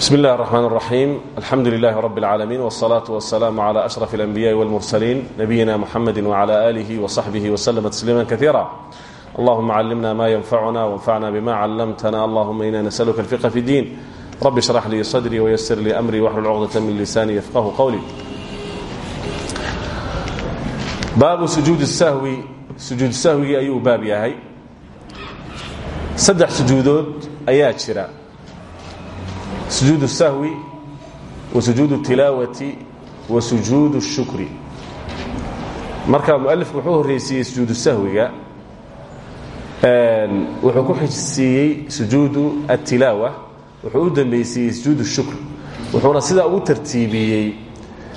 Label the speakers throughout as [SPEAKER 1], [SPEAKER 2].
[SPEAKER 1] بسم الله الرحمن الرحيم الحمد لله رب العالمين والصلاة والسلام على أشرف الأنبياء والمرسلين نبينا محمد وعلى آله وصحبه وسلم تسليما كثيرا اللهم علمنا ما ينفعنا وانفعنا بما علمتنا اللهم إنا نسألك الفقه في الدين رب اشرح لي صدري ويسر لي أمري واحلل عقدة من لساني يفقه قولي baabu sujuudi sahwi sujuud sahwigii ayuu baab yahay saddex sujuudood ayaa jira sujuud sahwi wa sujuud tilaawati wa sujuud shukri. Marka mualifku wuxuu horreysiiyey sujuudu sahwiga wuxuu ku xijsiiyey sujuudu atilaawa wuxuu u dambaysiiyey sujuud shukr wuxuuna sidaa ugu tartiibiyey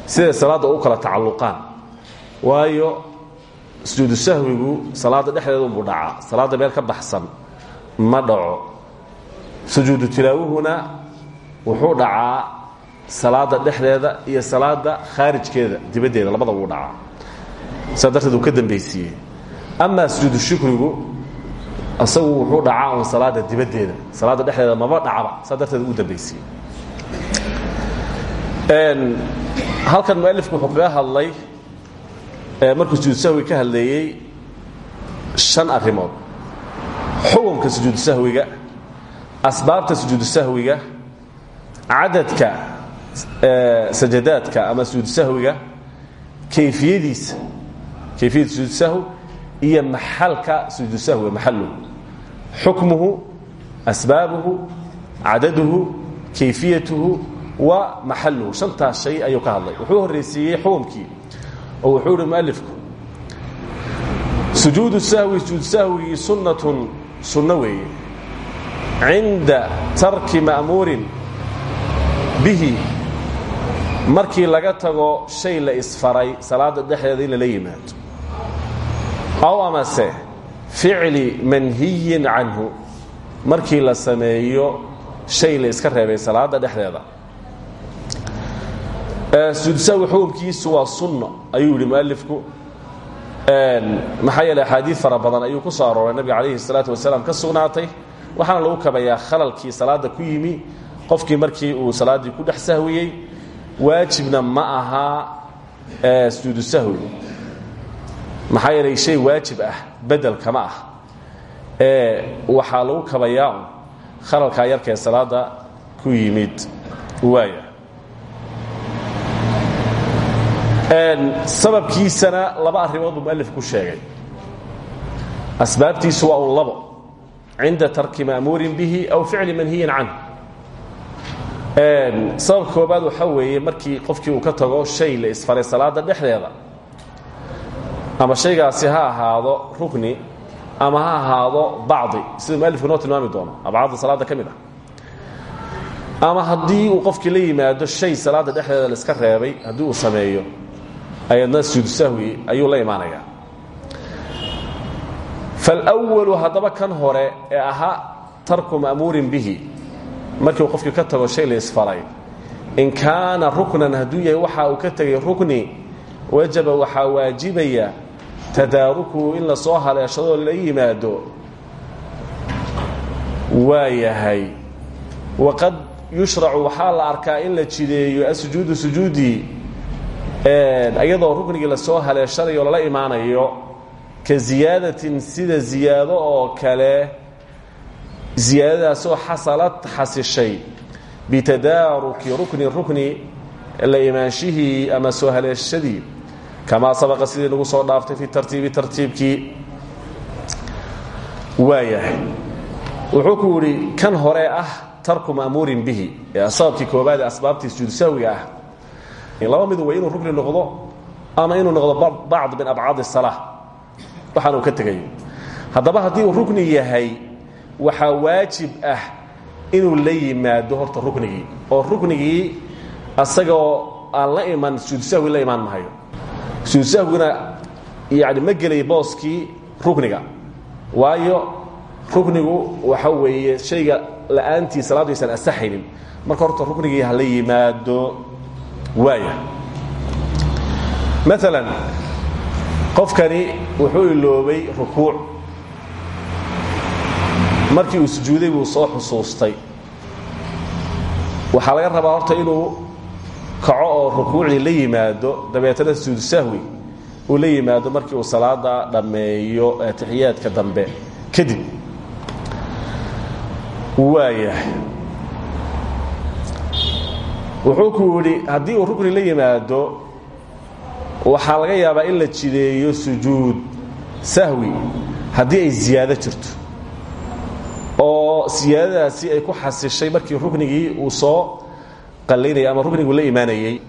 [SPEAKER 1] siday salaadda u kala tacalluqaan. Waayo sujuudu sahwigu salaadda dhexdeeda unbuu dhacaa salaadda meel ka baxsan ma dhaco. Sujuudu tilaawuhuna wuxuu dhacaa salaada dhexdeeda iyo salaada khaarijkeeda dibaddeeda labada wuu dhacaa. Saa darteed uu ka dambaysiiyey amaa sujuudu shukrigu isagu wuxuu dhacaa un salaada dibaddeeda salaadda dhexdeeda maba dhacba saa darteed uu dambaysiiyey halkan mualifku wuxuu kaga hadlay markuu sujuud sahwi ka hadleeyey shan arrimood. Xukunka sujuudu sahwiga asbaabta sujuudu sahwiga cadadka sajadaadka ama sujuud sahwiga kayfiyadiisa kayfiyada sujuud sahwi iyo maxalka sujuud sahwiga maxaluhu xukmuhu asbaabuhu cadaduhu kayfiyatuhu wa maxaluhu shantaas shay ayuu ka hadlay. Wuxuu horreysiiyey xukumkii oo wuxuu ihi mualifku sujuudu sahwi sujuud sunnatun sunno weeye. Cinda tarki ma'muurin bihi. Markii laga tago shay la isfaray salaada dhexdeeda in lala yimaado. Aw amase ficli manhiyin canhu. Markii la sameeyo shay la iska reebay salaada dhexdeeda. Sujuud sahwi xukumkiisu waa sunno ayuu yihi mualifku maxaa yeele axaadiid fara badan ayuu ku soo arooray. Nabiga salaatu wasalaam ka sugnaatay. Waxaana lagu kabayaa khalalkii salaada ku yimi qofkii markii uu salaaddii ku dhex sahwiyey waajibna ma aha sujuudu sahwi. Maxaa yeelay shay waajib ah bedel kama ah. Ee waxaa lagu kabayaa un khalalkaa yarka ee salaada ku yimid waaya. Sababkiisana laba arrimood buu mualif ku sheegay. Asbaabtiisu waa labo cinda tarki ma'muurin bihi aw ficli manhiyin canhu sababka koobaad waxaa weeye markii qofkii uu ka tago shay la isfaray salaada dhexdeeda. Ama shaygaasi ha ahaado rukni ama ha ahaado bacdi sida mualifku noo tilmaami doono abcaadda salaada ka ah. Ama haddii uu qofkii la yimaado shay salaada dhexdeeda la iska reebay haddii uu sameeyo ayadna sujuudu sahwi ayuu la imaanayaa. Falwalu haddaba kan hore ee ahaa tarku ma'muurin bihi markii qofkii ka tago shay la isfaray. In kaana ruknan hadduu yahay waxa uu ka tegay rukni wajaba waxaa waajibaya tadaarukuhu in la soo haleeshadoo la yimaado. Waa yahay. Waqad yushracu waxaa la arkaa in la jideeyo asujuudu sujuudii iyadoo ruknigii la soo haleeshanayo lala imaanayo ka ziyaadatin sida ziyaado oo kale ziyaadadaasoo xasalad xasishay bitadaaruki rukni rukni la imaanshihii ama soo haleeshadii kamaa sabaqa sidii nagu soo dhaaftay fi tartiibi tartiibkii waayahay wuxuu ku yidhi kan hore ah tarku ma'muurin bihi ee sababkii koobaad ee ah laba midu waa inuu rukni noqdo ama inuu noqdo bacd min abcaad الsalaa waxaan uu ka tegayo haddaba haddii rukni yahay waxaa waajib ah inuu la yimaado horta ruknigii oo ruknigii asagoo aan la iman sujuud sahwi la imaan mahayo sujuud sahwiguna yani ma gelay booskii rukniga waayo ruknigu waxa weeye shayga la'aantii salaaddu aysan asaxaynin. Marka horta ruknigii hala yimaado waaya maalan qofkani wuxuu iloobay rukuuc markii uu sujuuday buu soo xusuustay. Waxaa laga rabaa horta inuu kaco oo rukuucdii la yimaado dabeetana sujuudu sahwi uu la yimaado markii uu salaada dhammeeyo atixiyaadka dambe. Kadib waayahay wuxuu ku yidhi haddii uu rukni la yimaado waxaa laga yaabaa in la jideeyo sujuud sahwi haddii ay ziyaado jirto oo siyaadadaasi ay ku xasishay markii ruknigii uu soo qallaynayay ama rukniguu la imaanayey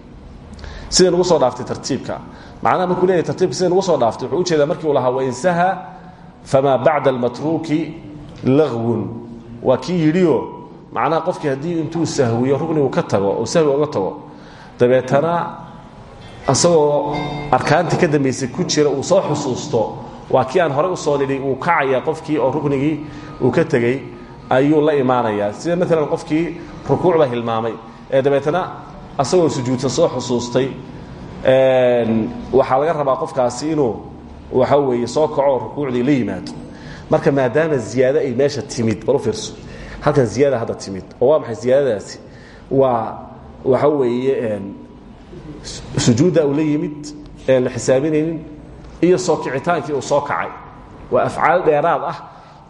[SPEAKER 1] siday nugu soo dhaaftay tartiibka. Macnaha markuu leeyahy tartiibka siday nugu soo dhaaftay wuxuu u jeedaa markii uu lahaa wainsaha famaa bacda almatruuki lagwun waa kii yidhioo macnaha qofkii haddii intuu sahwiyo ruknigu ka tago oo sahwi oga tago dabeetana isagoo arkaantii ka dambaysay ku jira uu soo xusuusto waa kii aan horey u soo nidhi uu kacaya qofkii oo ruknigii uu ka tegey ayuu la imaanayaa. Sida maalan qofkii rukuucba hilmaamay. Ee dabeetana asagoo sujuudsan soo xusuustay waxaa laga rabaa qofkaasi inuu waxa weeye soo kaco rukuucdii la yimaado. Marka maadaama ziyaado ay meesha timid bal u fiirso. Halkan ziyaada hadda timid oo waa maxay ziyaadadaasi? Waa waxa weeye sujuudda uu la yimid een la xisaabinaynin iyo soo kicitaankii uu soo kacay. Waa afcaal dheeraad ah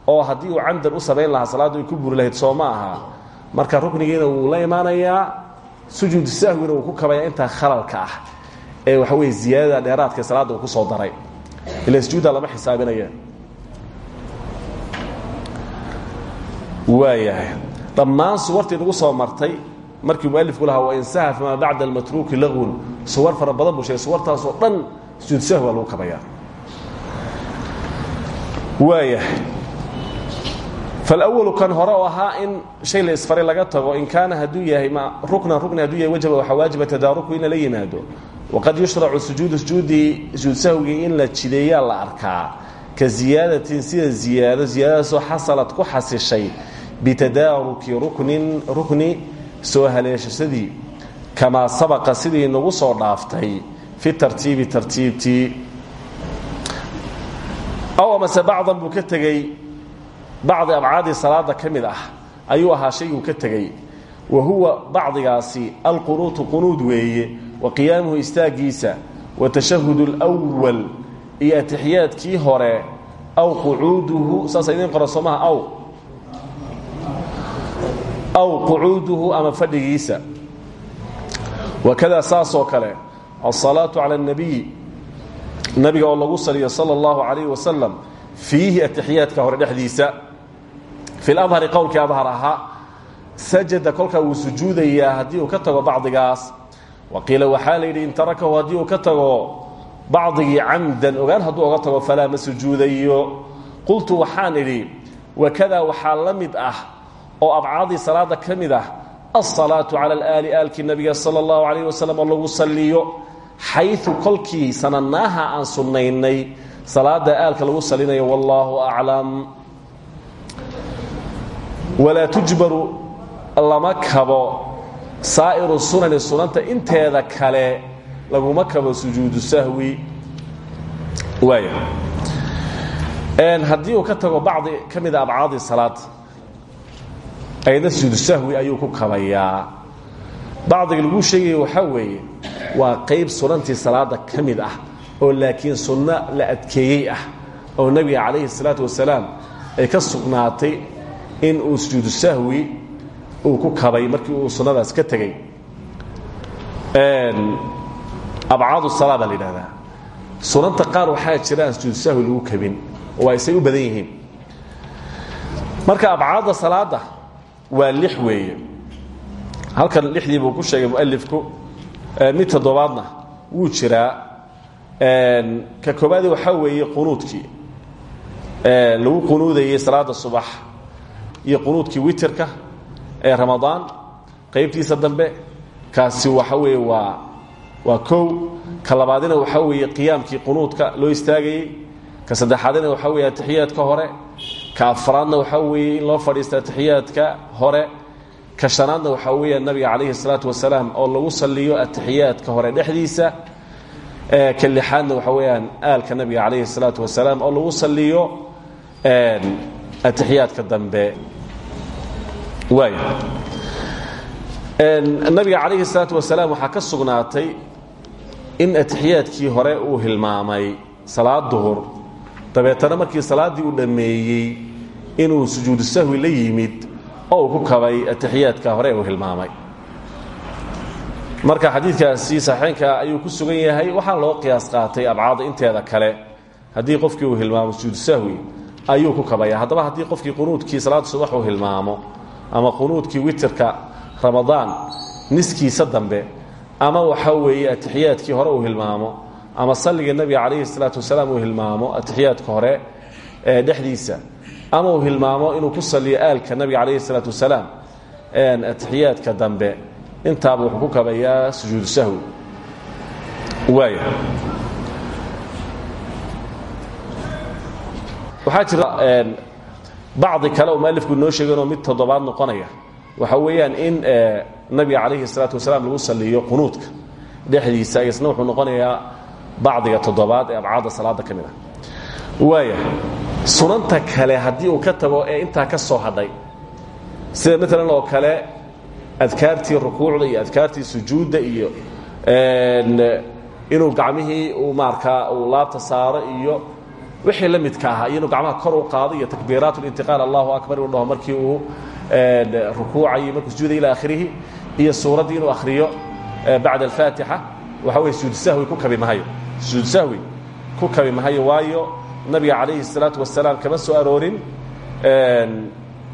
[SPEAKER 1] oo haddii uu camdan u samayn lahaa salaaddu ay ku buri lahayd soo ma aha. Marka ruknigiina wuu la imaanayaa sujuudu sahwina wuu ku kabaya intaa khalalka ah ee waxa weye ziyaadada dheeraadka salaadda uu ku soo daray. Ila sujuudda lama xisaabinaya. Waayahay dhammaan suwartii nagu soo martay markii mualifku lahaa wainsaha famaa bacda almatruuki lagwun. Suwar fara badan buu sheegay suwartaasoo dhan sujuud sahwi waa lagu kabayaa. Waayahay falwalu kan hore oo ahaa in shay la isfaray laga tago in kaana hadduu yahay ruknan rukni hadduu yahay wajaba waxaa waajiba tadaaruku in lala yimaado. Waqad yushracu sujuudu sujuudii sujuud sahwigii in la jideeyaa la arkaa. Ka ziyaadatin sida ziyaado ziyaadadaasoo xasalad ku xasishay bitadaaruki ruknin rukni soo haleeshashadii kamaa sabaqa sidii nagu soo dhaaftay fi tartiibi tartiibtii aw amase bacdan buu ka tegey bacdi abcaadii salaada ka ah ayuu ahaa shayguu ka tegey wa huwa bacdigaasi alqunuutu qunuud weeye wa qiyaamuhu istaagiisa wa tashahudu اlwal iyo atixiyaadkii hore aw qucuuduhu saasa idiin aw aw qucuuduhu ama fadhigiisa wakada saasoo kale alsalaatu cala اnabiyi nabiga oo lagu saliyo sala اllahu calayh wasalam fiihi atixiyaadka hore dhexdiisa. Fi ladhari qowlkii adhar ahaa sajada kolkaa wuu sujuudayaa haddii uu ka tago bacdigaas. Waqiila waxaa la yidhi in tarakahu haddii uu ka tago bacdigii camdan ogaan hadduu oga tago falaa ma sujuudayo. Qultu waxaan idhi wakada waxaa la mid ah oo abcaadii salaada ka mid ah alsalaatu cala alaali aalkii nabiga sala allahu calayh wasalam lagu saliyo xayu kolkii sananaaha aan sunnaynay salaada aalka lagu salinayo wallaahu aclam walaa tujbaru lama kabo. Saa'iru sunani sunanta inteeda kale laguma kabo sujuudu sahwi. Waaya haddii uu ka tago bacdi ka mida abcaadii salaada ayadna sujuudu sahwi ayuu ku kabayaa bacdiga laguu sheegaya waxaa weeye waa qayb sunantii salaada ka ah oo laakiin sunno la adkeeyey ah oo nebiga calayhi الsalaatu wasalaam ay ka sugnaatay in uu sujuudu sahwi uu ku kabay markii uu sunnadaas ka tegey abcaadu salaa baa la yidhahdaa qaar waxaa jira aan sahwi lagu kabin oo aysay u badan yihiin. Marka abcaadda salaada waa lix weeye halkan lixdii buu ku sheegay mualifku mid toddobaadna wuu jiraa. Ka koobaadi waxaa weeye qunuudkii. Lagu qunuudayey salaada subax iyo qunuudkii witerka ee ramadaan. Qaybtiisa dambe kaasi waxa weeye waa waa kow. Ka labaadina waxaa weeye qiyaamkii qunuudka loo istaagayey ka saddexaadina waxaa weeye atixiyaadka hore. Ka afraadna waxaa weeye in loo fadhiista atixiyaadka hore ka shanaadna waxaa weeyaan nabiga salaatu wasalaam oo lagu saliyo atixiyaadka hore dhexdiisa ka lixaadna waxaa weeyaan aalka nabiga calayhi salaatu wasalaam oo lagu saliyo atixiyaadka dambe. Waay nabiga calayhi salaatu wasalaam waxaa ka sugnaatay in atixiyaadkii hore uu hilmaamay salaad duhur. Dabeetana markii salaadii uu dhammeeyey inuu sujuudu sahwi la yimid oo ku kabay atixiyaadka hore uu hilmaamay. Marka xadiidkaasi saxiixaynka ayuu ku sugan yahay waxaa loo qiyaas qaatay abcaada inteeda kale. Haddii qofkii uu hilmaamo sujuudu sahwi ayuu ku kabaya haddaba haddii qofkii qunuudkii salaada subax uu hilmaamo ama qunuudkii witirka ramadaan niskiisa dambe ama waxa weeye atixiyaadkii hore uu hilmaamo ama salliga nebiga calayhi salaatu wasalaam uu hilmaamo atixiyaadka hore ee dhexdiisa ama uu hilmaamo inuu ku saliyo aalka nabiga calayhi salaatu wasalaam. Atixiyaadka dambe intaaba wuxuu ku kabayaa sujuudu sahwi. Waaya waxaa jira bacdi kale oo mualifku noo sheeganoo mid toddobaad noqonaya. Waxa weeyaan in nabiga calayhi salaatu wasalaam lagu saliyo qunuudka. Dhexdiisa isna wuxuu noqonayaa bacdiga toddobaad ee abcaadda salaada ka mid ah. Waaya sunanta kale haddii uu ka tago ee intaa ka soo hadhay. Sida maalan oo kale adkaartii rukuucda iyo adkaartii sujuudda iyo inuu gacmihii uu maarkaa uu laabta saaro iyo wixii la midka ahaa inuu gacmaha kor u qaado iyo takbiiraat اlintiqaal allahu akbar inuu markii uu rukuucayo markuu sujuuday ila akhirihi iyo suuraddii inuu akhriyo bacda alfaatixa waxa weye sujuud sahwi ku kabi sujuud sahwi ku kabi waayo nabiga calayhi الsalaatu wasalaam kama soo aroorin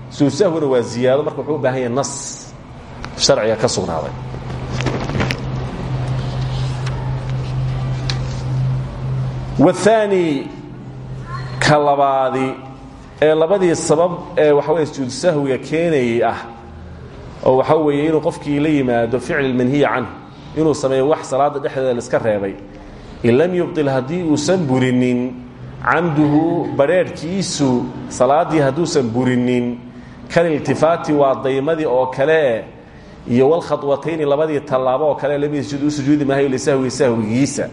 [SPEAKER 1] suusahuna waa ziyaado marka wuxuu u nas sharciga ka sugnaaday. Wahaani ka labaadi ee labadii sabab ee waxa weye suud sahwiga keenayay ah oo waxa weeye inuu qofkii la yimaado ficli manhiyi canh inuu sameeyo wax salaada dhexdeeda iska reebay in yubdil haddii uusan burinin camduhu badrheedhkiisu salaaddii hadduusan burinin kaliltifaati waa daymadii oo kale iyo walkhadwatayni labadii tallaabo oo kale labadii sujuud u sujuudi maayo lisahwi sahwigiisa.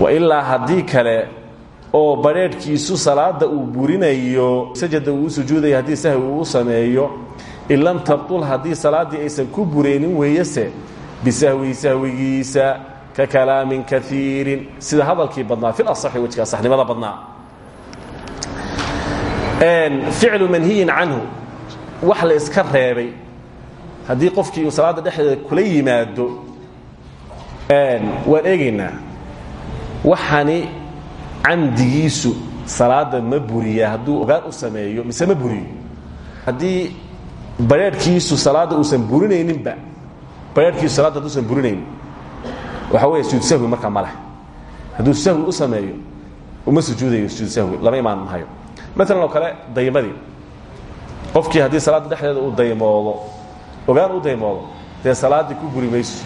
[SPEAKER 1] Wailaa haddii kale oo badrheedhkiisu salaada uu burinayo sajada uu u sujuudaya haddii sahwi uu sameeyo in lam tabtul haddii salaaddii aysan ku buraynin weeyase bisahwihi sahwigiisa ka kalaamin kaiirin sida hadalkii badnaa fi asaxi wejka asaxnimada badnaa. Ficlu manhiyin canhu. Wax la iska reebay. Haddii qofkii uu salaadda dhexdeeda kula yimaado waan eegaynaa. Waxani camdigiisu salaada ma buriya hadduu ogaan u sameeyo mise ma buriyo. Haddii bareerhkiisu salaadda uusan burinayninba bareerhkiisu salaadda hadduusan burinaynin waxa weeye sujuud sahwi markaa ma leh. Hadduu sahwi u sameeyo uma sujuudayo sujuud sahwi lama imaan mahayo maalan oo kale daymadii qofkii haddii salaadda dhexdeeda uu daymoodo ogaan u daymoodo dee salaaddii ku buri mayso.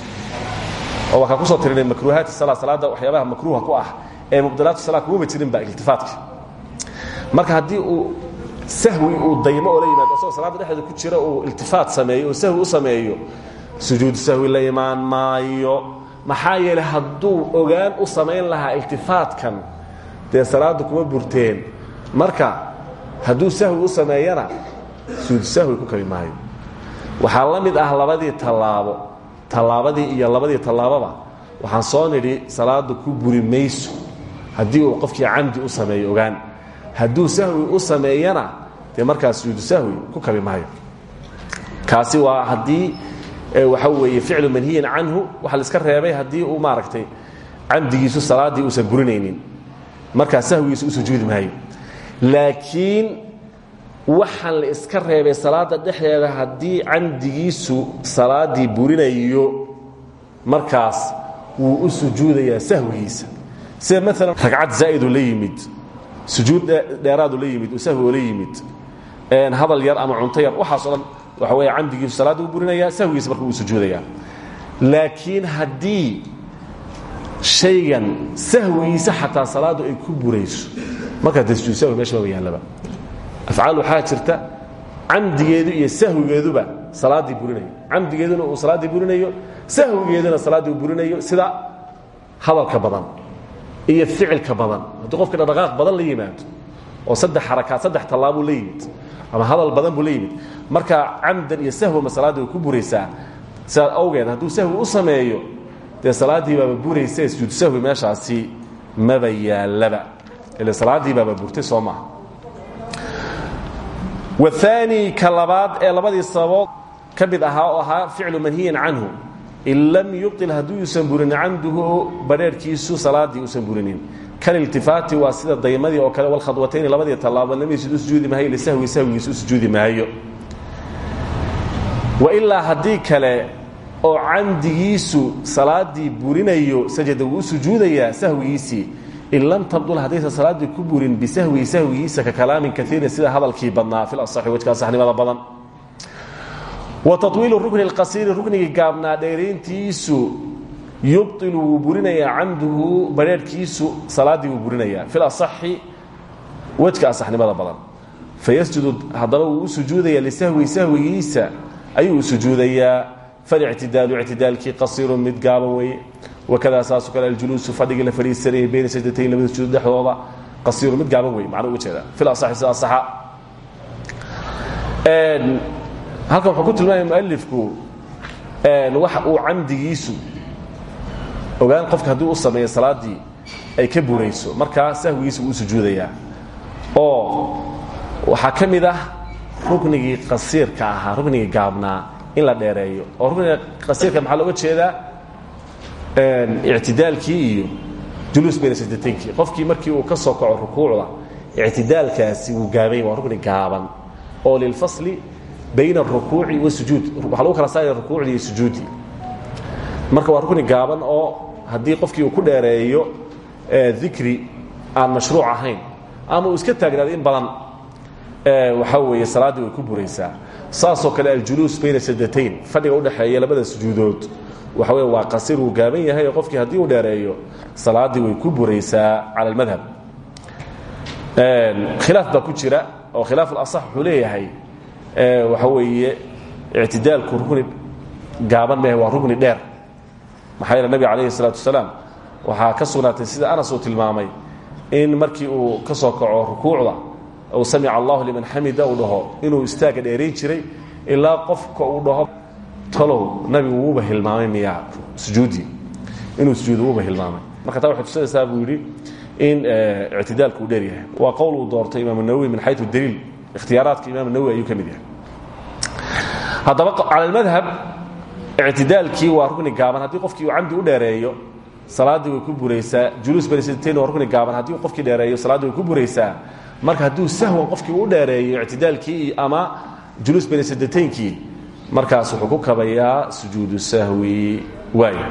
[SPEAKER 1] Oo waxaa ku soo tirinay makruuhaati sala salaadda waxyaabaha makruuha ku ah ee mubdilaatu sala kumama jirinba iltifaatka marka haddii uu sahwi uu daymo oo la yimaado asagoo salaadda dhexdeeda ku jira uu iltifaat sameeyo oo sahwi u sameeyo sujuud sahwi la imaan maayo maxaa yeelay hadduu ogaan u samayn lahaa iltifaatkan dee salaadda kuma burteen. Marka hadduu sahwi u sameeyana sujuud sahwi ku kabi maayo. Waxaa la mid ah labadii tallaabo tallaabadii iyo labadii tallaababa. Waxaan soo nidhi salaadda ku buri mayso haddii uu qofkii camdi u sameeyo ogaan. Hadduu sahwi u sameeyana dee markaas sujuudu sahwi ku kabi maayo. Kaasi waa haddii waxa weeye ficlu manhiyin canhu waxa la iska reebay haddii uu maaragtay camdigiisu salaaddii uusan burinaynin markaa sahwigiisu u sujuudi maayo. Laakiin waxaan la iska reebay salaadda dhexdeeda haddii camdigiisu salaaddii burinayo markaas wuu u sujuudayaa sahwigiisa. Sida maalan ragcad zaa'iduu la yimid sujuud dheeraadu la yimid sahwi oo la yimid hadal yar ama cunto yar waxaas o dhan waxa weeye camdigiisu salaadda u burinayaa sahwigiisa marka wuu sujuudayaa laakiin haddii shaygan sahwigiisa xataa salaaddu ay ku burayso markaa dee sujuud sahwi meesha maba yaallaba afcaal waxaa jirta camdigeedu iyo sahwigeeduba salaaddii burinayo. Camdigeeduna uu salaaddii burinayo sahwigeeduna salaaddii uu burinayo sida hadalka badan iyo ficilka badan. Haddii qofka dhaqdhaqaaq badan la yimaado oo saddex xarakaad saddex tallaabuu la yimid ama hadal badan buu la marka camdan iyo salaaddii way ku buraysaa sidaas awgeed hadduu sahwi u sameeyo dee salaaddii baaba buraysa sujuud sahwi meeshaasi maba yaallaba. Ile salaaddii baaba burtay soo maaha waani ka labaad ee labadii sababood ka ahaa oo ahaa ficlu manhiyan canhu. In lam yubطil haddii uusan burinin camduhu badheerhkiisu salaaddii kaliltifaati waa sida daymadii oo kale walkhadwatayni labadii tallaabo lam yasjud u sujuudi maayo lisahwi sahwigiisa u sujuudi maayo. Wailaa haddii kale oo camdigiisu salaaddii burinayo sajada wuu sujuudayaa sahwigiisii in tabdul haddaysan salaaddii ku burin bisahwihi sahwigiisa ka kalaamin kaiirin sida hadalkii badnaa fi asaxi wejkaa saxnimada badan. Wa tawiilu rukni اlqasiiri ruknigii gaabnaa dheerayntiisu yubطilu wuu burinayaa camduhu bareerhkiisu salaaddii wuu burinayaa. Fi asaxi wejka asaxnimada badan. Fayasjudu haddaba wuu u sujuudayaa lisahwihi sahwigiisa ayuu u sujuudayaa. Falictidaalu ictidaalkii qasiirun mid gaaban weeye. Wakadaa saasoo kale aljuluusu fadhigii la fadhiisanayay bayna sajdatayn labada sujuud dhexdooda qasiirun mid gaaban weye macnuu uga jeedaa. Fi asaxi sida asaxa. Halkan wuxuu ku tilmaamaya mualifku waxa uu camdigiisu ogaan qofka haddii u sameeyo salaaddii ay ka burayso markaa sahwigiisa wuu sujuudayaa. Oo waxaa ka mid ah ruknigii qasiirka in la dheereeyo. Oo rukniga qasiirka maxaa looga jeedaa? Ictidaalkii iyo juluus bayna sajdataynkii qofkii markii uu ka soo kaco rukuucda ictidaalkaasi wuu gaabanya waa rukni gaaban. Oo lilfasli bayna arukuuci wasujuud waxaa lagu kala saaraya rukuucdii iyo sujuuddii marka waa rukni gaaban oo haddii qofkii uu ku dheereeyo dikri aan mashruuc ahayn ama uu iska taagnaado in badan waxaa weeye salaaddii way ku buraysaa. Saasoo kale aljuluus bayna sajdatayn fadhiga udhexeeya labada sujuudood. Waxa wey waa qasir wuu gaaban yahay oo qofkii haddii uu dheereeyo salaaddii way ku buraysaa cala almadhab. Khilaaf baa ku jira oo khilaaf alasax wuxuu leeyahay waxa weeye ictidaalku rukni gaaban mehe waa rukni dheer maxaa yeele nabiga calayhi salaatu wasalaam waxaa ka sugnaatay sida anas uu tilmaamay in markii uu ka soo kaco rukuucda ou samica allahu liman xamida uu dhaho inuu istaaga dheerayn jiray ilaa qofka uu dhaho talow nabigu wuuba hilmaamay miyaa sujuuddii inuu sujuudo wuuba hilmaamay. Marka taa waxay tusinaysaa buu yidhi in ictidaalku uu dheer yahay. Waa qowl uu doortay imaam nawowi min xayu daliil ikhtiyaaraadka imaam nawowi ayuu ka mid yahay. Haddaba cala almadhab ictidaalkii waa rukni gaaban. Haddii qofkii uu camdi u dheereeyo salaaddii way ku buraysaa juluus banisatayn waa rukni gaaban. Haddii qofkii dheereeyo salaaddii way ku buraysaa marka hadduu sahwan qofkii u dheereeyo ictidaalkii ama juluus banisadataynkii markaas wuxuu ku kabayaa sujuudu sahwi. Waaya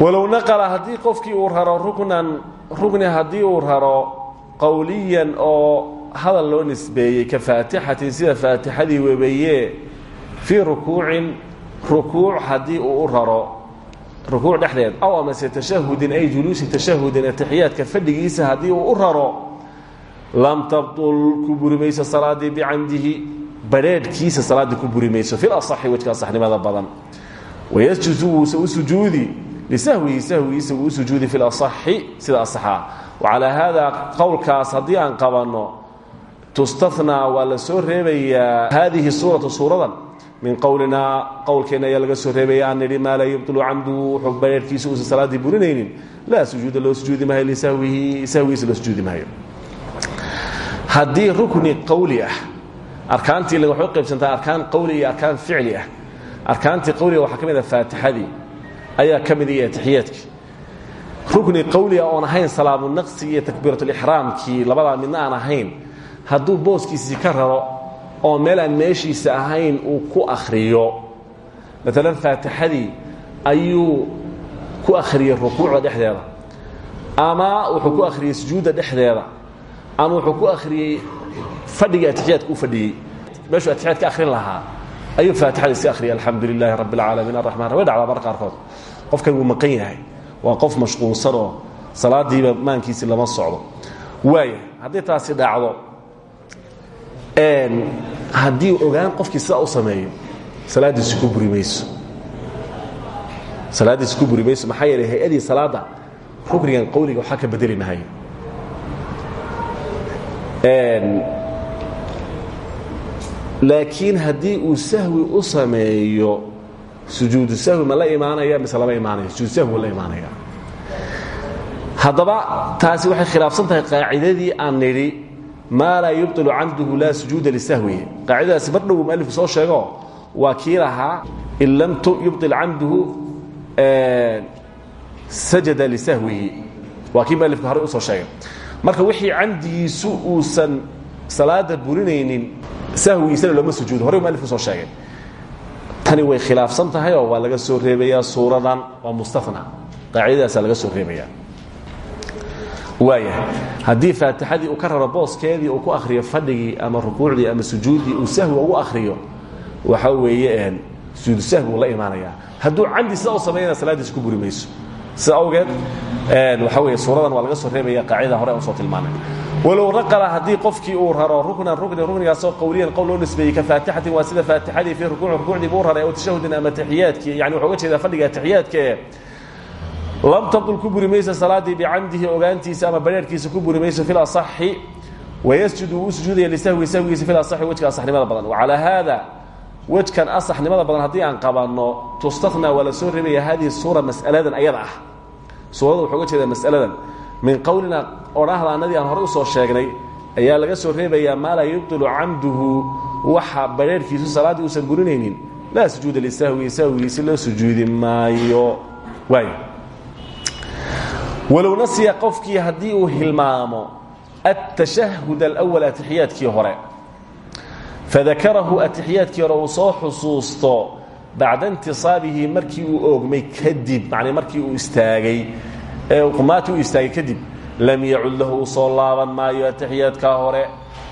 [SPEAKER 1] walow naqala haddii qofkii uu raro ruknan rukni haddii uu raro qowliyan oo hadal loo nisbeeyey ka faatixatin sida faatixadii webeeye fii rukuucin rukuuc haddii uu u raro. Rukuuc dhexdeed aw amase tashahudin ay juluusi tashahudin atixiyaadka fadhigiisa haddii uu u raro. Lam tabdul ku buri mayso salaaddii bicamdihi badrheedhkiisa salaaddii ku buri mayso fi lasaxi wejka asaxnimada badan. Wayasjudu wuuse u sujuudi lisahwihi sahwigiisa wuu u sujuudi sida asaxaa wacalaa haada qowlkaas haddii aan qabanno tustathnaa waa la soo reebayaa haadihi suuratu suuradan min qowlinaa qowlkeenna ayaa laga soo reebaya aan nidhi maa laa yubطilu camduhu wuxuu bareerhkiisa uusan salaaddii burinaynin. Sujuuda loo sujuudi maayo lisahwihi sahwigiisa loo sujuudi maayo. Haddii rukni qowli ah arkaantii waxay u qaybsantaa arkaan qowli iyo arkaan ficli ah arkaantii qowliga waxaa ka mid ah faatixadii ayaa ka mid iyo atixiyaadkii rukni qowliga oon ahayn salaamu naqsi iyo takbiiratulixraamkii labadaa midna aan ahayn hadduu booskiisii ka raro oo meel aan meeshiisa ahayn uu ku akhriyo. Maalan faatixadii ayuu ku akhriyey rukuucda dhexdeeda. Ama wuxuu ku akhriyey sujuudda dhexdeeda. Ama wuxuu ku akhriyey fadhigii atixiyaadka u fadhiyey. Meeshuu atixiyaad ka akhrin lahaa ayuu faatixada iska akhriyay alxamdu lilaahi rabbi alcaalamiin arraxmaan way dhacdaa marka qaarkood. Qofkan wuu maqan yahay. Waa qof mashquulsan oo salaadiiba maankiisii lama socdo. Waaya haddii taasi dhacdo haddii ogaan qofkii sidaa u sameeyo salaaddiisi ku buri mayso. Salaaddiisi ku buri mayso maxaa yeelay hay'adii salaadda ruknigan qowliga waxaa ka bedeli mahayo laakiin haddii uu sahwi u sameeyo sujuudu sahwi ma la imaanaya mise lama imaanaya sujuud sahwi la imaanaya haddaba taasi waxay khilaafsan tahay qaacidadii aan nidhi maa laa yubطilu camduhu laa sujuuda lisahwihi qaacidadaasi mar dhow mualifku soo sheego. Waa kii lahaa in lam yubطil camduhu sajada lisahwihi. Waa kii mualifka horey u soo sheegay. Marka wixii camdigiisu uusan salaada burinaynin sahwigiisana looma sujuudo. Horey mualifku soo sheegay. Tani way khilaafsan tahay oo waa laga soo reebayaa suuradan waa mustana qaacidadaasa laga soo reebaya waaya haddii faatixadii uu ka raro booskeedii uu ku akhriyo fadhigii ama rukuucdii ama sujuuddii uu sahwi ugu akhriyo waxa weeye sujuudu sahwi uu la imaanaya hadduu camdi sida u samaynaya salaadiis ku buri mayso. Sida awgeed waxa weeye suuradan waa laga soo reebaya qaacidada hore aan soo tilmaanay walow raqala haddii qofkii uu raro ruknan rukni ruknigaasoo qawliyan qowl loo nisbeeyey ka faatixatin waa sida faatixadii fii rukuuci rukuucdii buu raray aw tashahudin ama taxiyaadkii yani wuxuu uga jeedaa fadhiga taxiyaadkae lam tabdul ku buri mayso salaaddii bicamdihi ogaantiisa ama bareerhkiisa ku buri mayso fi lasaxi wayasjudu wuu u sujuudaya lisahwi sahwigiisa fi lasaxi wejka asaxnimada badan. Wacalaa haada wejkan asaxnimada badan haddii aan qabanno tustathnaa waa la soo reebaya hadihi mas'aladan ayada ah. Wuxuu uga jeedaa mas'aladan. Min qowlina odhahdaanadii aan horey u soo sheegnay ayaa laga soo reebayaa maa laa yubطilu camduhu waxa bareerhkiisu salaaddii uusan burinaynin laa sujuuda lisahwi sahwigiisi loo sujuudi maayo. Waay walow nasiya qofkii haddii uu hilmaamo atashahud alأwal atixiyaadkii hore. Fadakarahu atixiyaadkii hore uu soo xusuusto bacda intisaabihi markii uu oogmay kadib macnii markii uu istaagay qumaati u istaagay kadib lam yacud lahu uu soo laaban maayo atixiyaadkaa hore.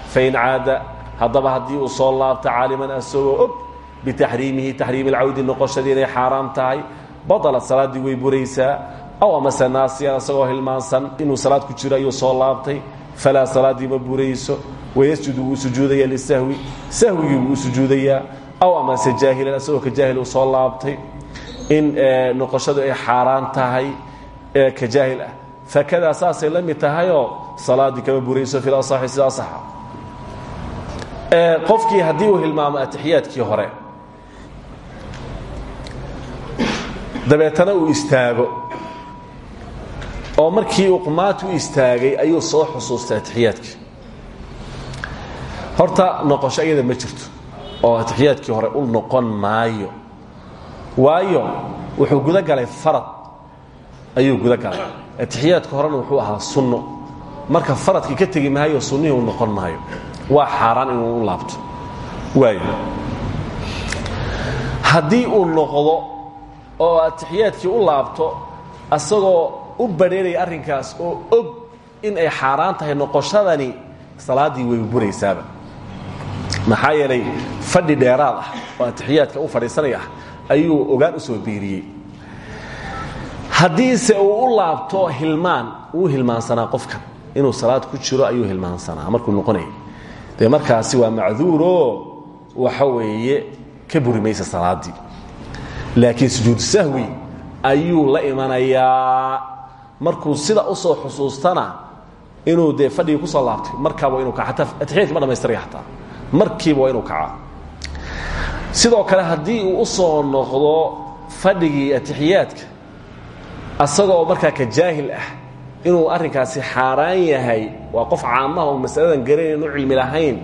[SPEAKER 1] Fain caada haddaba haddii uu soo laabto caaliman asagoo og bitaxriimihi taxriimi alcawdi noqoshadii inay xaaraam tahay badalat salaaddii way buraysaa aw amase naasiyan isagoo hilmaansan inuu salaad ku jiro ayuu soo laabtay. Falaa salaaddii ma burayso wayasjudu sujuudaya lisahwi. Sahwigii wuu sujuudayaa. Aw amase jaahilan isagoo ka jaahil uu soo laabtay. In noqoshadu ay xaaraan tahay ee ka jaahil ah. Fakadaa saasay la mid tahayoo salaaddii kama burayso fil asaxi sida asaxa qofkii haddii uu hilmaamo atixiyaadkii hore dabeetana uu istaago oo markii uu qumaati u istaagay ayuu soo xusuustay atixiyaadkii horta noqosho iyada ma jirto oo atixiyaadkii hore u noqon maayo. Waayo wuxuu guda galay farad. Ayuu guda galay. Atixiyaadka horena wuxuu ahaa sunno. Marka faradkii ka tegi maayo sunnihii u noqon maayo. Waa xaaraan inuu u laabto. Waayo. Haddii uu noqdo oo atixiyaadkii u laabto asagoo u badheeraya arrinkaas oo og in ay xaaraan tahay noqoshadani salaaddii way buraysaaba maxaa yeelay fadhi dheeraad ah oo atixiyaadka u fadhiisanaya ah ayuu ogaan u soo biiriyey. Haddiise uu u laabto hilmaan wuu hilmaansanaa qofkan inuu salaad ku jiro ayuu hilmaansanaa markuu noqonaya dee markaasi waa macduuro waxa weeye ka buri maysa salaaddii laakiin sujuudu sahwi ayuu la imanayaa markuu sida u soo xusuustana inuu dee fadhigii ku soo laabtay markaaba inuu kaca ataa atixiyadki ma dhamaystiraya xataa markiiba waa inuu kacaa sidoo kale haddii uu u soo noqdo fadhigii atixiyaadka asaga oo markaa ka jaahil ah inuu arrinkaasi xaaraan yahay waa qof caamaha oo masaladan garanayn u cilmi lahayn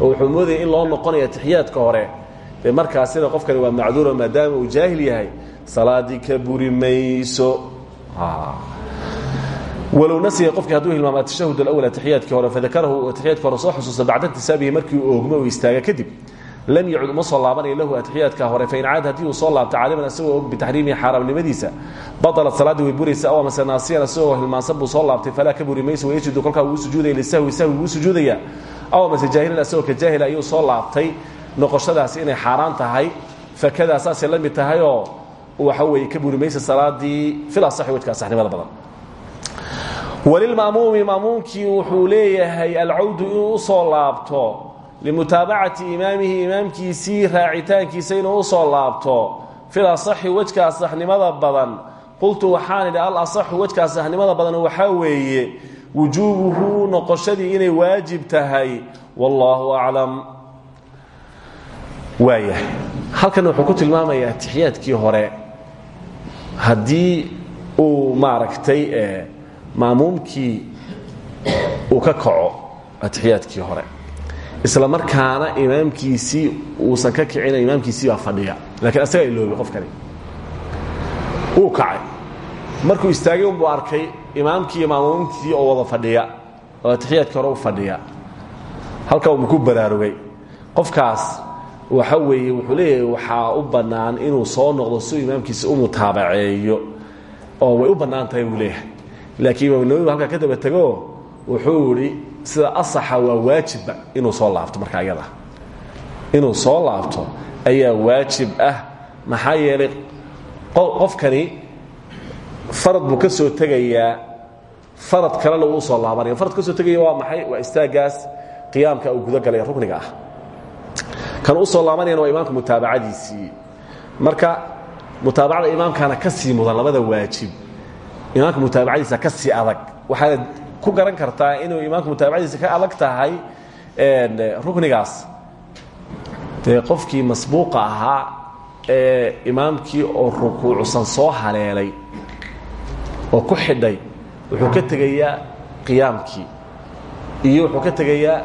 [SPEAKER 1] oo wuxuu in loo noqonayo atixiyaadka hore dee markaasina qofkani waa macduuro maadaama uu jaahil yahay salaaddii ka buri mayso walow nasiya qofkii hadduu hilmaamo atashahud alawal atixiyaadkii hore fadakarahu atixiyaadki hore soo xusuusta bacda intisaabihi markii uu oogmo uu istaaga kadib lam yacud uma soo laabanayo lahu atixiyaadka hore fain caad haddii uu soo laabto caaliman isagoo og bitaxriimihi xaaraamnimadiisa badalat salaaddii way buraysa aw amase naasiyan isagoo hilmaansan buu soo laabtay falaa ka buri mayso wayasjudu kolkaa wuu sujuudaya lisahwi sahwi wuu sujuudaya aw amase jaahilan isagoo ka jaahila ayuu soo waxa weeye ka buri salaadii fil asaxi asaxnimada badan walilma'muumi ma'muumkii wuxuu leeyahay alcawdu inuu u soo laabto. Limutaabacati imaamihi imaamkiisii raacitaankiisa inuu u soo laabto. Fil asaxi wejka asaxnimada badan. Qultu waxaan idhi al asaxu wejka asaxnimada badan waxaa weeye wujuubuhu noqoshadii inay waajib tahay. Wallaahu aclam. Waayahay. Halkan wuxuu ku tilmaamayaa atixiyaadkii hore. Haddii uu maaragtay maamuumkii uu ka kaco atixiyaadkii hore. Isla markaana imaamkiisii uusan ka kicina imaamkiisii baa fadhiya. Lakiin asagaa iloobi qofkani. Wuu kacay. Markuu istaagay unbuu arkay imaamkii iyo oo wada fadhiya oo atixiyaadkii hore u fadhiya. Halkaa uu ku baraarugay. Qofkaas waxa weeye wuxuu leeyahay waxaa u bannaan inuu soo noqdo si imaamkiisa u mutaabaceeyo. Oo way u bannaan tahay leeyahay laakiin imaam nawowi halkaa ka daba tego wuxuu idhi sida asaxa waa waajibba inuu soo laabto marka ayada inuu soo laabto ayaa waajib ah maxaa yeelay qofkani farad buu ka soo tegayaa farad kalena uu soo laabanaya farad ka soo tegaya waa maxay? Waa istaagaas qiyaamka uu gudagalaya rukniga ah. Kan u soo laabanayana waa imaamka mutaabacadiisii. Marka mutaabacada imaamkaana ka sii mudan labada waajib imaamka mutaabacadiisa ka sii adag. Waxaana ku garan kartaa inuu imaamka mutaabacadiisa ka adag tahay ruknigaas. Dee qofkii masbuuqa ahaa ee imaamkii oo rukuucsan soo haleelay oo ku xidhay wuxuu ka tegayaa qiyaamkii iyo wuxuu ka tegayaa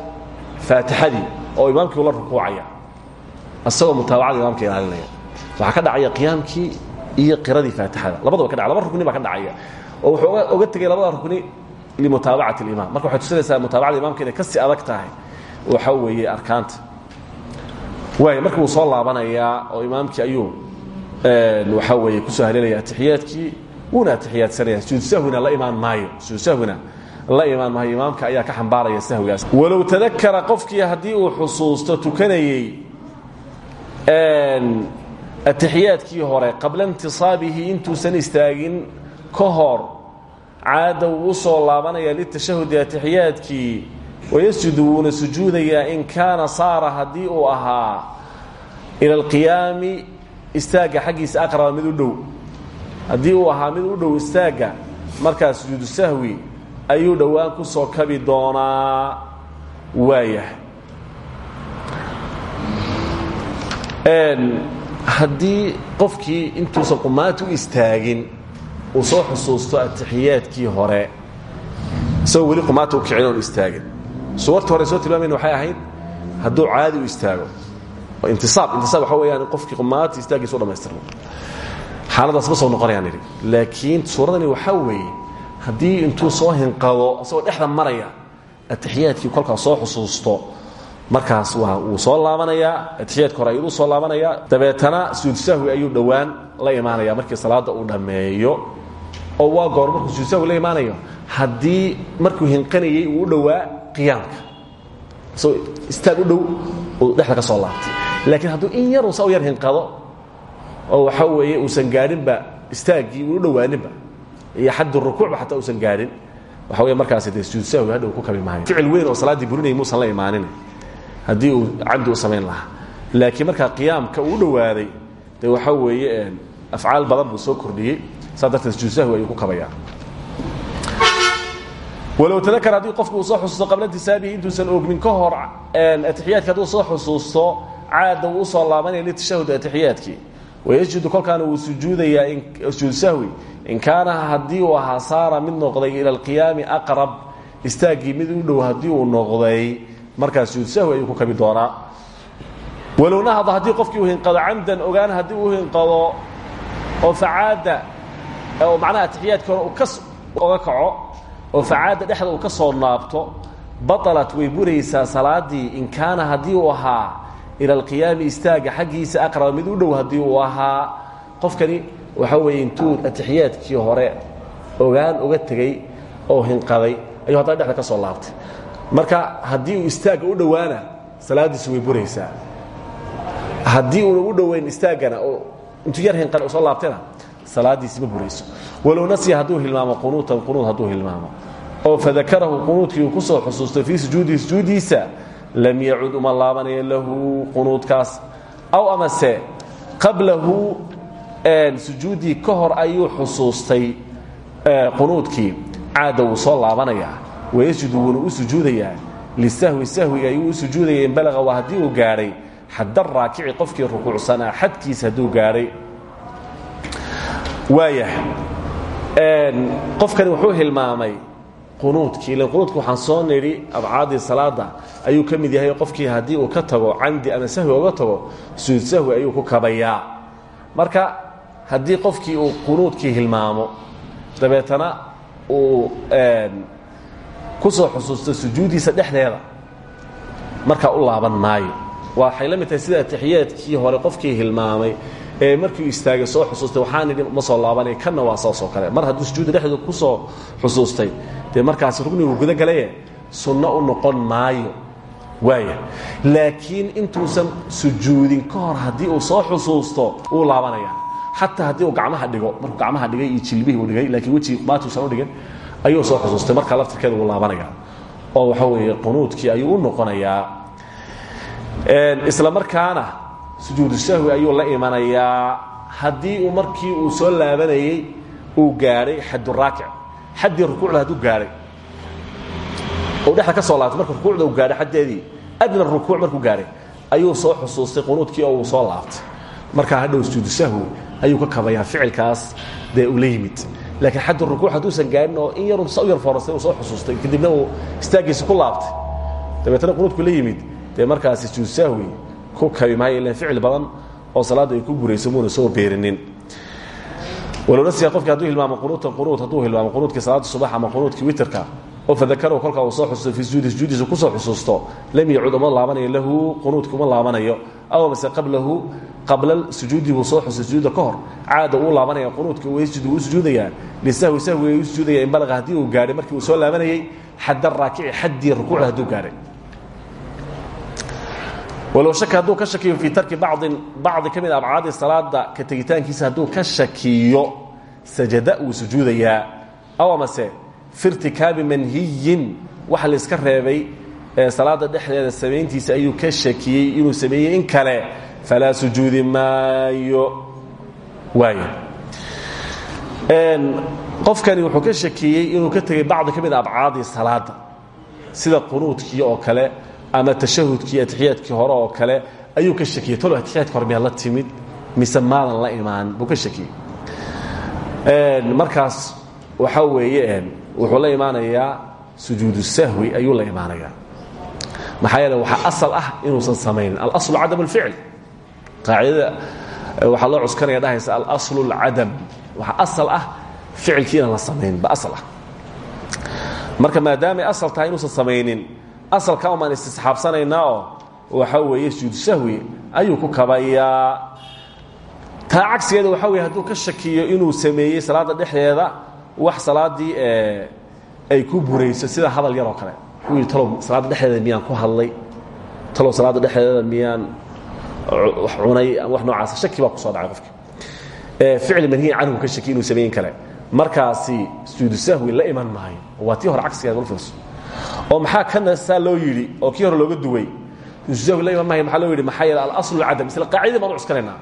[SPEAKER 1] faatixadii oo imaamkii ula rukuucaya. Isagoo mutaabacada imaamka ilaalinaya. Waxaa ka dhacaya qiyaamkii iyo qiradii faatixada. Labadaba ka dhacay laba rukni baa ka dhacaya. Oo wuxuu oga tegay labada rukni limutaabacati اlimam marka waxay tusinaysaa mutaabacada imamka inay ka sii adag tahay. Waxa weeye arkaanta. Waay marka wuu soo laabanayaa oo imaamkii ayuu waxa weeye ku soo haleelaya atixiyaadkii wuuna atixiyaadsanaya. Sujuud sahwina la imaan maayo. Sahwina la imaan maayo. Imaamka ayaa ka xambaaraya sahwigaas. Walow tadakara qofkii haddii uu xusuusto tukanayey atixiyaadkii hore qabla intisaabihi intuusan istaagin ka hor caada wuu u soo laabanaya litashahudi atixiyaadkii wayasjudu wuuna sujuudayaa in kaana saara haddii uu ahaa ila alqiyaami istaagga xaggiisa aqraba mid u dhow. Haddii uu ahaa mid u dhow istaagga markaa sujuudu sahwi ayuu dhowaan ku soo kabi doonaa. Waayah haddii qofkii intuusan qumaati u istaagin uu soo xusuusto atixiyaadkii hore isagoo weli qumaata u kicin oon istaagin. Suwarta hore soo tilmaamayna waxay ahayd hadduu caadi u istaago. Intisaab intisaab waxa weeyaan qofkii qumaata istaagiisa u dhamaystirmo xaaladaas ma soo noqonayaan idhi laakiin suuradani waxaa weeye haddii intuu soo hinqado isagoo dhexda maraya atixiyaadkii kolkaa soo xusuusto markaas wuu soo laabanayaa atixiyaadka hore ayuu soo laabanayaa dabeetana sujuud sahwi ayuu dhowaan la imaanaya markii salaada uu dhammeeyo. Oo waa goor markuu sujuud sahwi la imaanayo haddii markuu hinqanayey uu u dhowaa qiyaamka isagoo istaag u dhow uu dhexda ka soo laabtay. Laakiin hadduu in yar uusa u yar hinqado oo waxa weeye uusan gaadhinba istaaggii uu u dhowaaninba iyo xaddi rukuucba xataa uusan gaadhin waxa wey markaasi dee sujuud sahwi hadhow ku kabi maayo ficil weyn oo salaaddii burinayay muusan la imaanin haddii uu camdi u samayn lahaa. Laakiin markaa qiyaamka uu dhowaaday dee waxaa weeye afcaal badan buu soo kordhiyey. Saa darteed sujuud sahwi ayuu ku kabayaa walow tadakar haddii qofku uu soo xusuusto qabla intisaabihi intuusan oogmin ka hor atixiyaadki hadduu soo xusuusto caada wuu u soo laabanaya litashahud atixiyaadkii wayasjudu kolkaana wuu sujuudayaa sujuud sahwi in kaana haddii uu ahaa saara mid noqday ila alqiyaami aqrab istaaggii mid u dhow haddii uu noqday markaas sujuud sahwi ayuu ku kabi doonaa. Walow nahada haddii qofkii uu hinqado camdan ogaan haddii uu hinqado oo facaada oo macnaha atixiyaadkii hore uu kas oga kaco oo facaadda dhexda uu ka naabto batalat way buraysaa salaadii in kaana haddii uu ahaa ila alqiyaami istaagga xaggiisa aqraba mid u dhow haddii uu ahaa. Qofkani waxa weeye intuu atixiyaadkii hore ogaan uga tegey oo hinqaday ayuu haddana dhexda ka laabtay marka haddii uu istaagga u dhowaana salaaddiisu way buraysaa. Haddii uuna u dhowayn istaaggana oo intuu yar hinqan soo laabtayna salaadiisi ma burayso. Walow nasiya hadduu hilmaamo qunuutan qunuud hadduu hilmaamo. Oo fadakarahu qunuudkii uu ku soo xusuusto fii sujuudihi sujuudiisa lam yacud uma laabanayo lahu qunuudkaas. Aw amase qablahu sujuuddii ka hor ayuu xusuustay qunuudkii. Caada wuu soo laabanayaa wayasjudu wuuna u sujuudayaa. Lisahwi sahwiga ayuu u sujuudaya in balaqa waa haddii uu gaadhay xadda raakici qofkii rukuucsanaa xadkiisa hadduu gaadhay waayah qofkani wuxuu hilmaamay qunuudkii. Ilan qunuudka waxaan soo nidhi abcaadii salaada ayuu ka mid yahay qofkii haddii uu ka tago camdi ama sahwi oga tago sujuud sahwi ayuu ku kabayaa. Marka haddii qofkii uu qunuudkii hilmaamo dabeetana uu ku soo xusuusto sujuuddiisa dhexdeeda. Markaa u laaban maayo. Waxay la sida atixiyaadkii hore qofkii hilmaamay ee markii istaagay soo xusuustay waxaan idhi ma soo laabanay kanna waa saasoo kale. Mar hadduu sujuudda dhexdeeda ku soo xusuustay dee markaasi rugnigu gudagalaye sunno u noqon maayo. Waaya laakiin intuusan sujuudin ka hor uu soo xusuusto wuu laabanaya. Xataa haddii uu gacmaha dhigo markuu gacmaha dhigay iyo jilbihii uu dhigay laakiin weji maatuusan u dhigin ayuu soo xusuustay. Markaa laftirkeeda wuu laabanaya. Oo waxa weeye qunuudkii ayuu u noqonayaa isla markaana sujuudu sahwi ayuu la imanayaa haddii uu markii uu soo laabanayey uu gaadhay xaduraakic xaddii rukuucda hadduu gaadhay uu dhexda ka soo laabtay marka rukuucda uu gaadhay xaddeedii adna rukuuc markuu gaadhay ayuu soo xusuustay qunuudkii oo uu soo laabtay. Markaa hadhow sujuudu sahwi ayuu ka kabayaa ficilkaas dee uu la yimid laakiin xaddu rukuuc hadduusan gaadhin oo in yarun u yar foorastay uu soo xusuustay kadibna uu istaaggiisa ku laabtay. Dabeetana qunuudku la yimid dee markaasi sujuudu sahwi ku kabi maayo ilan ficil badan oo salaadda ay ku gurayso muuna soo beerinin. Walow nasiya qofkii hadduu hilmaamo qunuutan qunuud hadduu hilmaamo qunuudkii salaada subax ama qunuudkii witrka oo fadakarahu kolkaa uu soo xusuusto fii sujuudi sujuudiisa ku soo xusuusto lam yacud uma laabanayo lahu qunuudki uma laabanayo. Aw mase qablahu qabla sujuudi buu soo xusay sujuudda ka hor caada uu laabanaya qunuudkii uu yasjud uu sujuudayaa lisahwi sahwi uu sujuudaya in balaqa haddii uu gaadhay markii uu soo laabanayey xadda raakici xaddii rukuucda hadduu gaadhay walow shaka hadduu ka shakiyo fii tarki bacdin bacdi ka mid a abcaadi salaada ka tegitaankiisa hadduu ka shakiyo sajada wuu sujuudayaa aw amase fi irtikaabi manhiyin. Waxa la iska reebay ee salaada dhexdeeda samayntiisa ayuu ka shakiyey inuu sameeyey in kale. Falaa sujuudi maayo. Waaya qofkani wuxuu ka shakiyey inuu ka tegey bacdi ka mid a abcaadi salaada sida qunuudkii oo kale ama tashahudkii atixiyaadkii hore oo kale ayuu ka shakiyey. Tolo atixiyaadki hore miyaad la timid mise maadan la imaan? Buu ka shakiyey. Markaas waxaa weeye wuxuu la imaanayaa sujuudu sahwi ayuu la imaanayaa. Maxaa yeele waxaa asal ah inuusan samaynin alaslu cadam اlficl qaacidada waxaa loo cuskanaya dhahaysa alaslu اlcadam waxaa asal ah ficilkii inaan la samayn ba asal ah. Marka maadaamay asal tahay inuusan samaynin asalka umaan istisxaabsanaynaa oo waxa weeye sujuudu sahwi ayuu ku kabayaa. Taa cagsigeeda waxaa weye hadduu ka shakiyo inuu sameeyey salaadda dhexdeeda wax salaaddii ay ku burayso sida hadal yaroo kale. Uu yidhi talow salaadda dhexdeeda miyaan ku hadlay? Talow salaadda dhexdeeda miyaan wax cunay? Ama wax noocaasa shaki baa ku soo dhacay qofki ficil manhiya canhu ka shaki inuu sameeyin kale. Markaasi sujuudu sahwi la iman maayo. Waa tii hore cagsigeeda ul fiirso oo maxaa kana saa loo yidhi oo kii hore looga duway? Sujuudu sahwi la iman maayo maxaa loo yidhi? Maxaa yeele alaslu lcadam isla qaacidadii baan u cuskanaynaa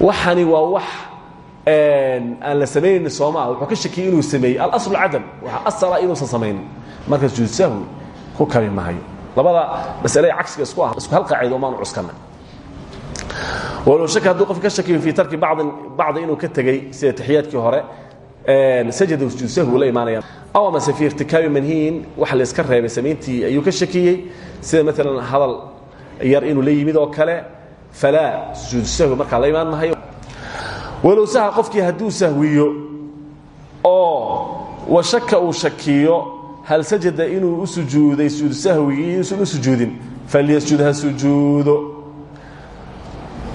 [SPEAKER 1] waxani waa wax aan la samaynin soomaa wuxuu ka shakiyey inuu sameeyey alaslu cadam waxaa asala inuusan samaynin marka sujuud sahwi ku kabi maayo labada masale cagsiga isku ah isku hal qaacido maanu cuskanay walow shaka hadduu qofka ka shakiyo fii tarki bacdin bacdi inuu ka tegey sida taxiyaadkii hore sajada sujuud sahwi la imaanaya. Aw amase fii irtikaabi manhiyin waxa la iska reebay samayntii ayuu ka shakiyey. Sida maalan hadal yar inuu la yimid oo kale falaa sujuud sahwi markaa la imaan mahayo walow saha qofkii hadduu sahwiyo oo wa shaka uu shakiyo hal sajada inuu u sujuuday sujuud sahwigii inuusan u sujuudin falyasjud sujuudo.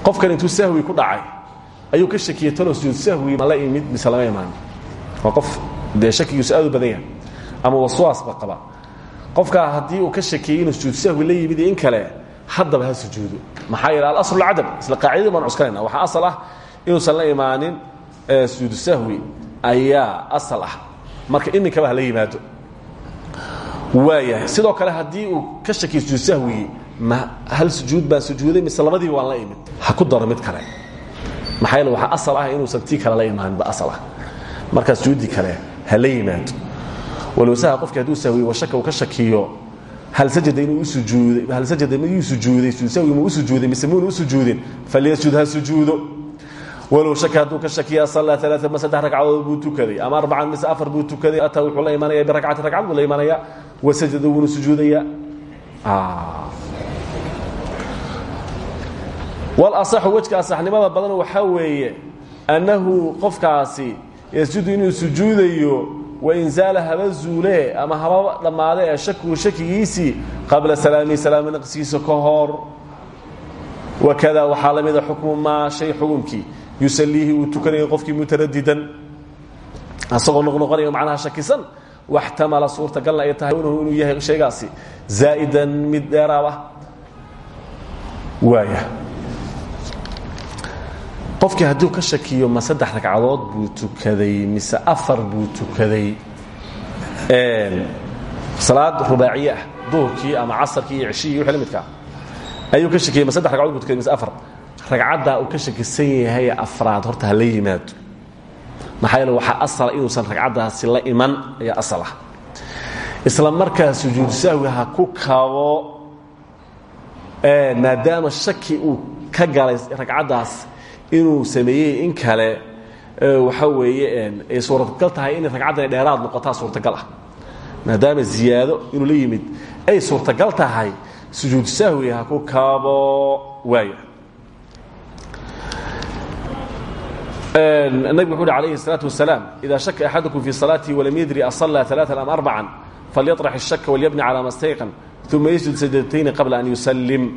[SPEAKER 1] Qofkan intuu sahwi ku dhacay ayuu ka shakiyey talo sujuud sahwi ma la imid mise lama qof dee shakigiisu aad u ama waswaasba qaba. Qofkaa haddii uu ka shakiyey inuu sujuud sahwi la yimid in kale haddaba ha sujuudo. Maxaa yeele alaslu cadam isla qaacidadii baan cuskanayna waxaa asal ah inuusan la imaanin sujuudu sahwi ayaa asal ah. Marka iminkaba hala yimaado. Waayahay sidoo kale haddii uu ka shakiyo sujuud sahwigii ma hal sujuud baan sujuuday mise labadiiba waan la imid? Ha ku daro mid kale. Maxaa yeele waxaa asal ah inuusan tii kale la imaaninba asal ah. Markaa sujuuddii kale ha la yimaado. Walowsaha qofkii hadduu sahwiyo washaka uu ka shakiyo hal sajada inuu usujuuday hal sajada miyuu sujuuday sujuudsahwi muu u sujuuday mise muuna u sujuudin falyasjud ha sujuudo walow shaka hadduu ka shakiya sallaa alaa ma saddex ragcadood buu tukaday ama arbacan mise afar buu tukaday ataa wuxuu la imanaya biragcati ragcad buu la imanaya wasajada wuuna sujuudaya walasaxu wejka asaxnimada badan waxaa weeye annahu qofkaasi yasjudu inuu sujuudayo wain zaala haba zuulee ama haba dhammaade ee shakigiisii qabla salaamo naqsigiisa ka hor. Wakada waxaa la mida xukmu maa shay xukumkii yusaliihi uu tukanayo qofkii mutaradidan asagoo noqnoqonayo macnaha shakisan waxtamala suurtagalna ay tahay unahu inuu yahay shaygaasi zaa'idan mid dheeraab ah. Waaya. Qofkii hadduu ka shakiyo ma saddex ragcadood buu tukaday mise afar buu tukaday? Salaad rubaaciye ah duhurkii ama casarkii iyo ceshihii wixii la midkaa ayuu ka shakiyey ma saddex ragcadood buu tukaday mise afar ragcaddaa uu ka shakisan yahay afraad horta ha la yimaado. Maxaa yeele waxaa asala inuusan ragcaddaasi la iman ayaa asal ah. Isla markaa sujuudu sahwi ha ku kabo maadaama shaki uu ka galay ragcaddaas inuu sameeyey in kale waxa weeye ay suurtagal tahay inay ragcaddani dheeraad noqotaa suurtagal ah. Maadaama ziyaado inuu la yimid ay suurtagal tahay sujuud sahwi ha ku kabo waaya النبي وxuu عليه الصلاaة وسلام إذا شhك أحadكم في صلاaته وlم يdري أصلى ثلاثا أم أربعا فليطرح الشhك وليبني على ما استيقن ثuma يسجد سجدتين قبل أن يسلم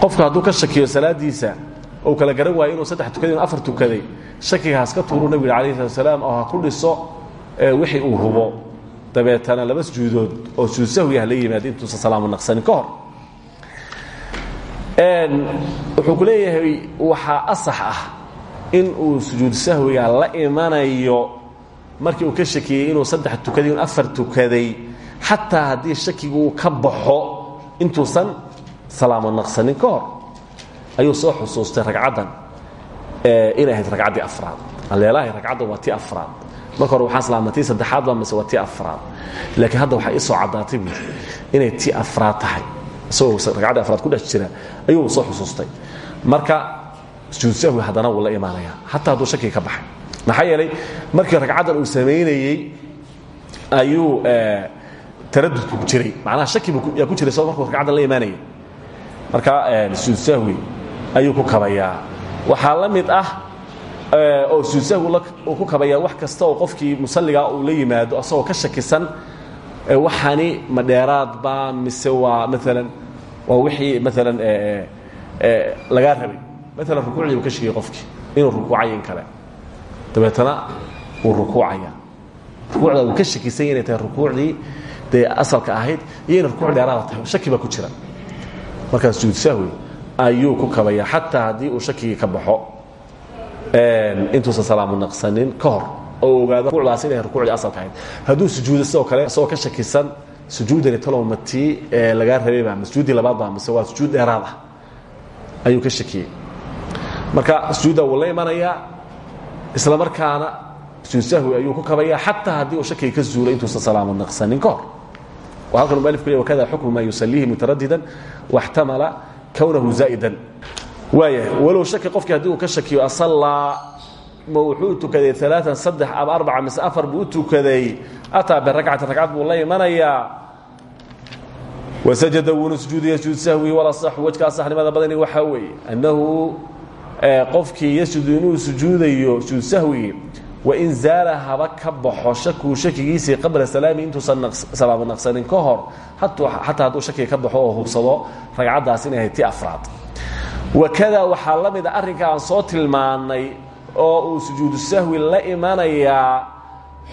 [SPEAKER 1] qofka hadduu ka shakiyo salaadiisa ou kala garan waayo inuu saddex tukaday afar tukaday shakigaas ka tuuru nabig alayه الsلat وسلام oo ha ku dhiso wixii uu hubo dabeetana laba sujuudood oo sujuud sahwiah la yimaada intuusan salaamo naqsanin ka hor wuxuu ku leeyahay waxaa asax ah in uu sujuud sahwiga la imanayo markii uu ka shakiyey inuu saddex tukaday in afar tukaday xataa haddii shakigu uu ka baxo intuusan salaamo naqsanin ka hor. Ayuu soo xusuustay ragcaddan inay ahayd ragcaddii afraad. Aleelahay ragcaddan waa tii afraad. Marka hore waxaan islaama tii saddexaad baa mise waa tii afraad. Laakiin hadda waxaa ii soo caddaatay buui inay tii afraad tahay isagoo ragcaddii afraad ku dhex jira ayuu soo xusuustay. Marka sujuud sahwi haddana wuu la imaanaya xataa hadduu shakii ka baxay. Maxaa yeelay markii ragcaddan uu samaynayey ayuu taradudku ku jiray. Macnaha shaki yaa ku jiray soo markuu ragcaddan la imaanayay. Marka sujuud sahwi ayuu ku kabayaa. Waxaa la mid ah oo sujuud sahwi ku kabayaa wax kasta oo qofkii musalligaa uu la yimaado asagoo ka shakisan waxani ma dheeraadba mise waa maalan waa wixii maalan lagaa rabay. Maalan rukuucdii uu ka shakiyey qofkii inuu rukuucayo in kale. Dabeetana wuu rukuucaya rukuucda uu ka shakisanya inay tahay rukuucdii dee asalka ahayd iyo inay rukuuc dheeraada tahay. Shaki baa ku jira. Markaa sujuud sahwi ayuu ku kabayaa. Xataa haddii uu shakigii ka baxo intuusan salaamu naqsanin ka hor oo ogaado inay rukuucdii asalka ahayd hadduu sujuudo sidoo kale isagoo ka shakisan sujuudani talow ma tii lagaa rabayba ma sujuuddii labaad baa mise waa sujuud dheeraad ah ayuu ka shakiyey. Marka sujuudda wuu la imanayaa isla markaana sujuud sahwi ayuu ku kabayaa xataa haddii uu shakiga ka zuulo intuusan salaamu naqsanin ka hor. Halkan mualifku le wakada xukmu maa yusaliihi mutaradidan waxtamala kownahu zaa'idan. Waaya walow shaki qofkii haddii uu ka shakiyo asallaa ma wuxuu tukaday alaaan saddex ama arbaca mise afar buu u tukaday. Ataa biragcati ragcad buu la imanayaa wasajada wuuna sujuudaya sujuud sahwi walasaxu wejka asaxnimada badani waxaa weeye annahu qofkii yasjudu inuu sujuudayo sujuud sahwigii wain zaala haba ka baxo shakuu shakigiisii qabla salaami intuusan salaamo naqsanin ka hor xataa hadduu shakiga ka baxo oo hubsado ragcaddaas inay ahayd afraad. Wakada waxaa la arrinka aan soo tilmaannay oo uu sujuudu sahwi la imanayaa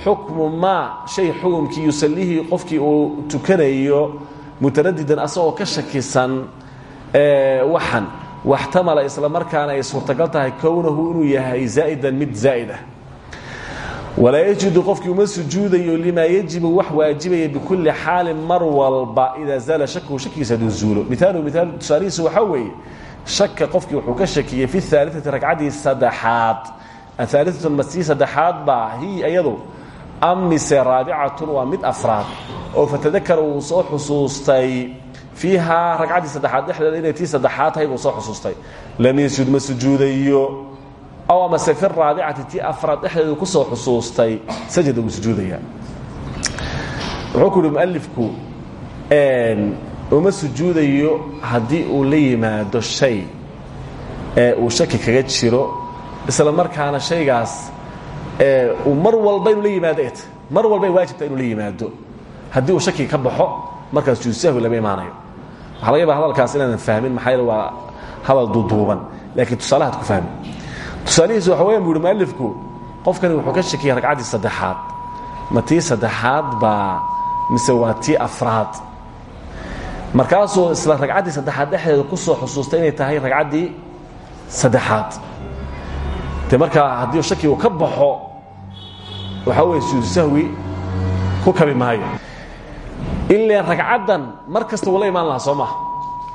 [SPEAKER 1] xukmu maa shay xukumkii yusallihii qofkii uu tukanayo mutaradidan asagoo ka shakisan waxan waxtamala isla markaana ay suurtagal tahay kownahu inuu yahay zaa'idan mid zaa'id ah. Walaa yajidu qofkii uma sujuudayo limaa yajibu wax waajibaya bikulli xaalin mar walba idaa zaala shakuhu shakigiisa hadduu zuulo. Miaalu miaal tusaalihiisu waxaa weeye shaka qofkii wuxuu ka shakiyey fi aaliati ragcaddii saddexaad. Aaliatu masii saddexaad baa hi iyadu am mise raabicatun waa mid afraad oo fatadakara uu soo xusuustay. Fiihaa ragcaddii saddexaad dhexdeeda inay tii saddexaad tahay soo xusuustay. Lam yasjud ma aw amase fi raabicati tii afraad dhexdeedu ku soo xusuustay? Sajada wuu wuxuu ku mualifku uma sujuudayo haddii uu la yimaado shay ee uu shaki kaga jiro isla markaana shaygaas uu mar walba inuu la yimaado et mar walba ay waajibta inuu la yimaado haddii uu shaki ka baxo markaas sujuud sahwi lama imaanayo. Waxaa laga yaba hadalkaas inaadan fahmin maxaa yeele waa hadal duuduuban laakiin tusaalahaad ku fahmi tusaalihiisu waxa weyan bu uhi mualifku qofkani wuxuu ka shakiyay ragcaddii saddexaad ma tii saddexaad baa mise waa tii afraad markaasuu isla ragcaddii saddexaad dhexdeeda ku soo xusuustay inay tahay ragcaddii saddexaad. De markaa haddii shakigu ka baxo waxaa weeye sujuud sahwi ku kabi maayo. Ilan ragcaddan mar kasta wuu la imaan lahaa soo maha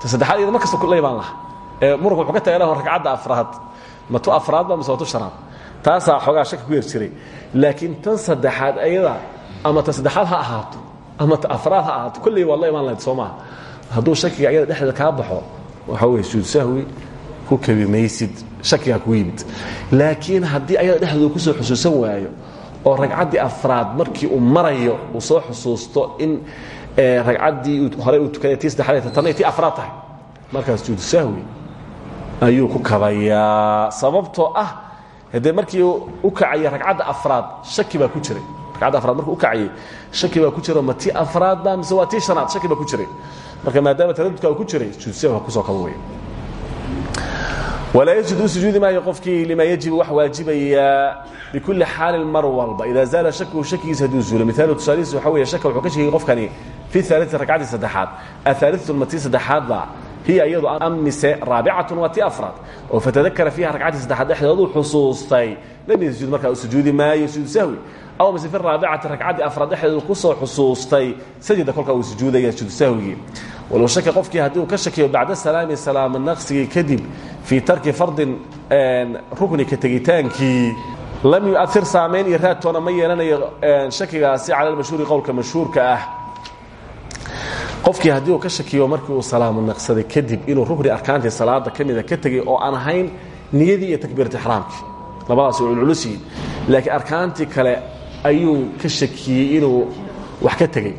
[SPEAKER 1] ta saddexaad iyada mar kasta la imaan lahaa. Ee muranku wuxuu ka tagay ragcadda afraad ma tu afraad ba mise waa tu shanaad taasaa xoogaa shaki ku yar jiray. Laakiin tan saddexaad ayada ama ta saddexaad ha ahaato ama ta afraad ha ahaato kolley waad la imaan lahayd soo maha hadduu shakiga ayada dhexdeeda kaa baxo waxaa weeye sujuud sahwi ku kabi maysid shakigaa kugu yimid. Laakiin haddii ayada dhexdooda ku soo xusuusan waayo oo ragcaddii afraad markii uu marayo uu soo xusuusto in ragcaddii hore uu tukanay tii saddexaad tanay tii afraad tahay. Markaas sujuud sahwi ayuu ku kabayaa. Sababtoo ah haddee markii u kacaya ragcadda afraad shaki ku jiray. Ragcadda afraad markuu u kacayay shaki ku jiro ma afraad ba mise waa tii shanaad shaki ku jiray marka maadaama taradudka ku jiray sujuud sahwi ku soo kaba weya walaa yasjud u sujuudi maayo qofkii lima yajibu wax waajibaya bikulli xaalin mar walba. Idaa zaala shakuhu shakigiisa hadduu zuulo miaalu tusaalihiis waxa weeye shaka wuxuu ka shakiyey qofkani fi aalii ragcaddii saddexaad. Ahaaliatu ma tii saddexaadba hiya iyadu am mise raabicatun waa tii afraad oo fatadakara fiiha ragcaddii saddexaad dhexdeeduu xusuustay. Lam yasjud markaa sujuudi maayo sujuud sahwi. Aw mise fi raabicati ragcaddii afraad dhexdeedu ku soo xusuustay. Sajida kolkaa uu sujuudaya sujuud sahwigii walow shaka qofkii haddii uu ka shakiyo bacda salaami salaama naqsigii kadib fii tarki fardin ruknika tegitaankii lam yuair saamayn iyo raadtoona ma yeelanayo shakigaasi cala lmashhuuri qowlka mashhuurka ah qofkii haddii uu ka shakiyo markii uu salaamo naqsaday kadib inuu rukni arkaantii salaada ka mida ka tegey oo aan ahayn niyadii iyo takbiirati ixraamkii labadaas way culculus yihiin laakiin arkaantii kale ayuu ka shakiyey inuu wax ka tegey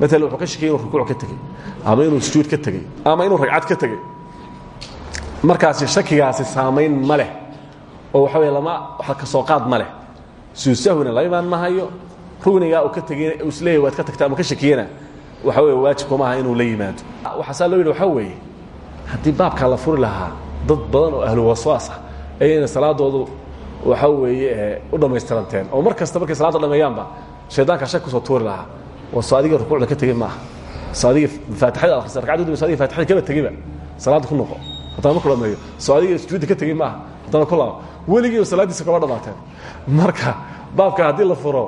[SPEAKER 1] maalan wuxuu ka shakiyey inuu rukuuc ka tegey ama inuu sujuud ka tegey ama inuu ragcad ka tegey markaasi shakigaasi saamayn ma leh. Oo waxa wey lama wax ka soo qaad ma leh. Sujuud sahwina la imaan mahayo rugnigaa uu ka tegey uu isleeyahy waad ka tagta ama ka shakiyena waxa wey waajibkuma aha inuu la yimaado. Waxaa saa loo yidhi waxaa weeye haddii baabkaa la furi lahaa dad badan oo ahlu waswaas ah ayayna salaadoodu waxa weeye u dhammaystiranteen. Oo mar kasta markay salaada dhameeyaanba shaydaanka shak ku soo tuuri lahaa waa soo adigii rukuucda ka tegey maaha. Soo adigii faatixada akhrisa ragcadda udambe so adigii faatixada kaba tegiba. Salaadda ku noqo. Haddana markuu dhameeyo soo adigii sujuudda ka tegey maaha haddana ku laabo. Weligiiba salaaddiisa kaba dhamaateen marka baabka haddii la furo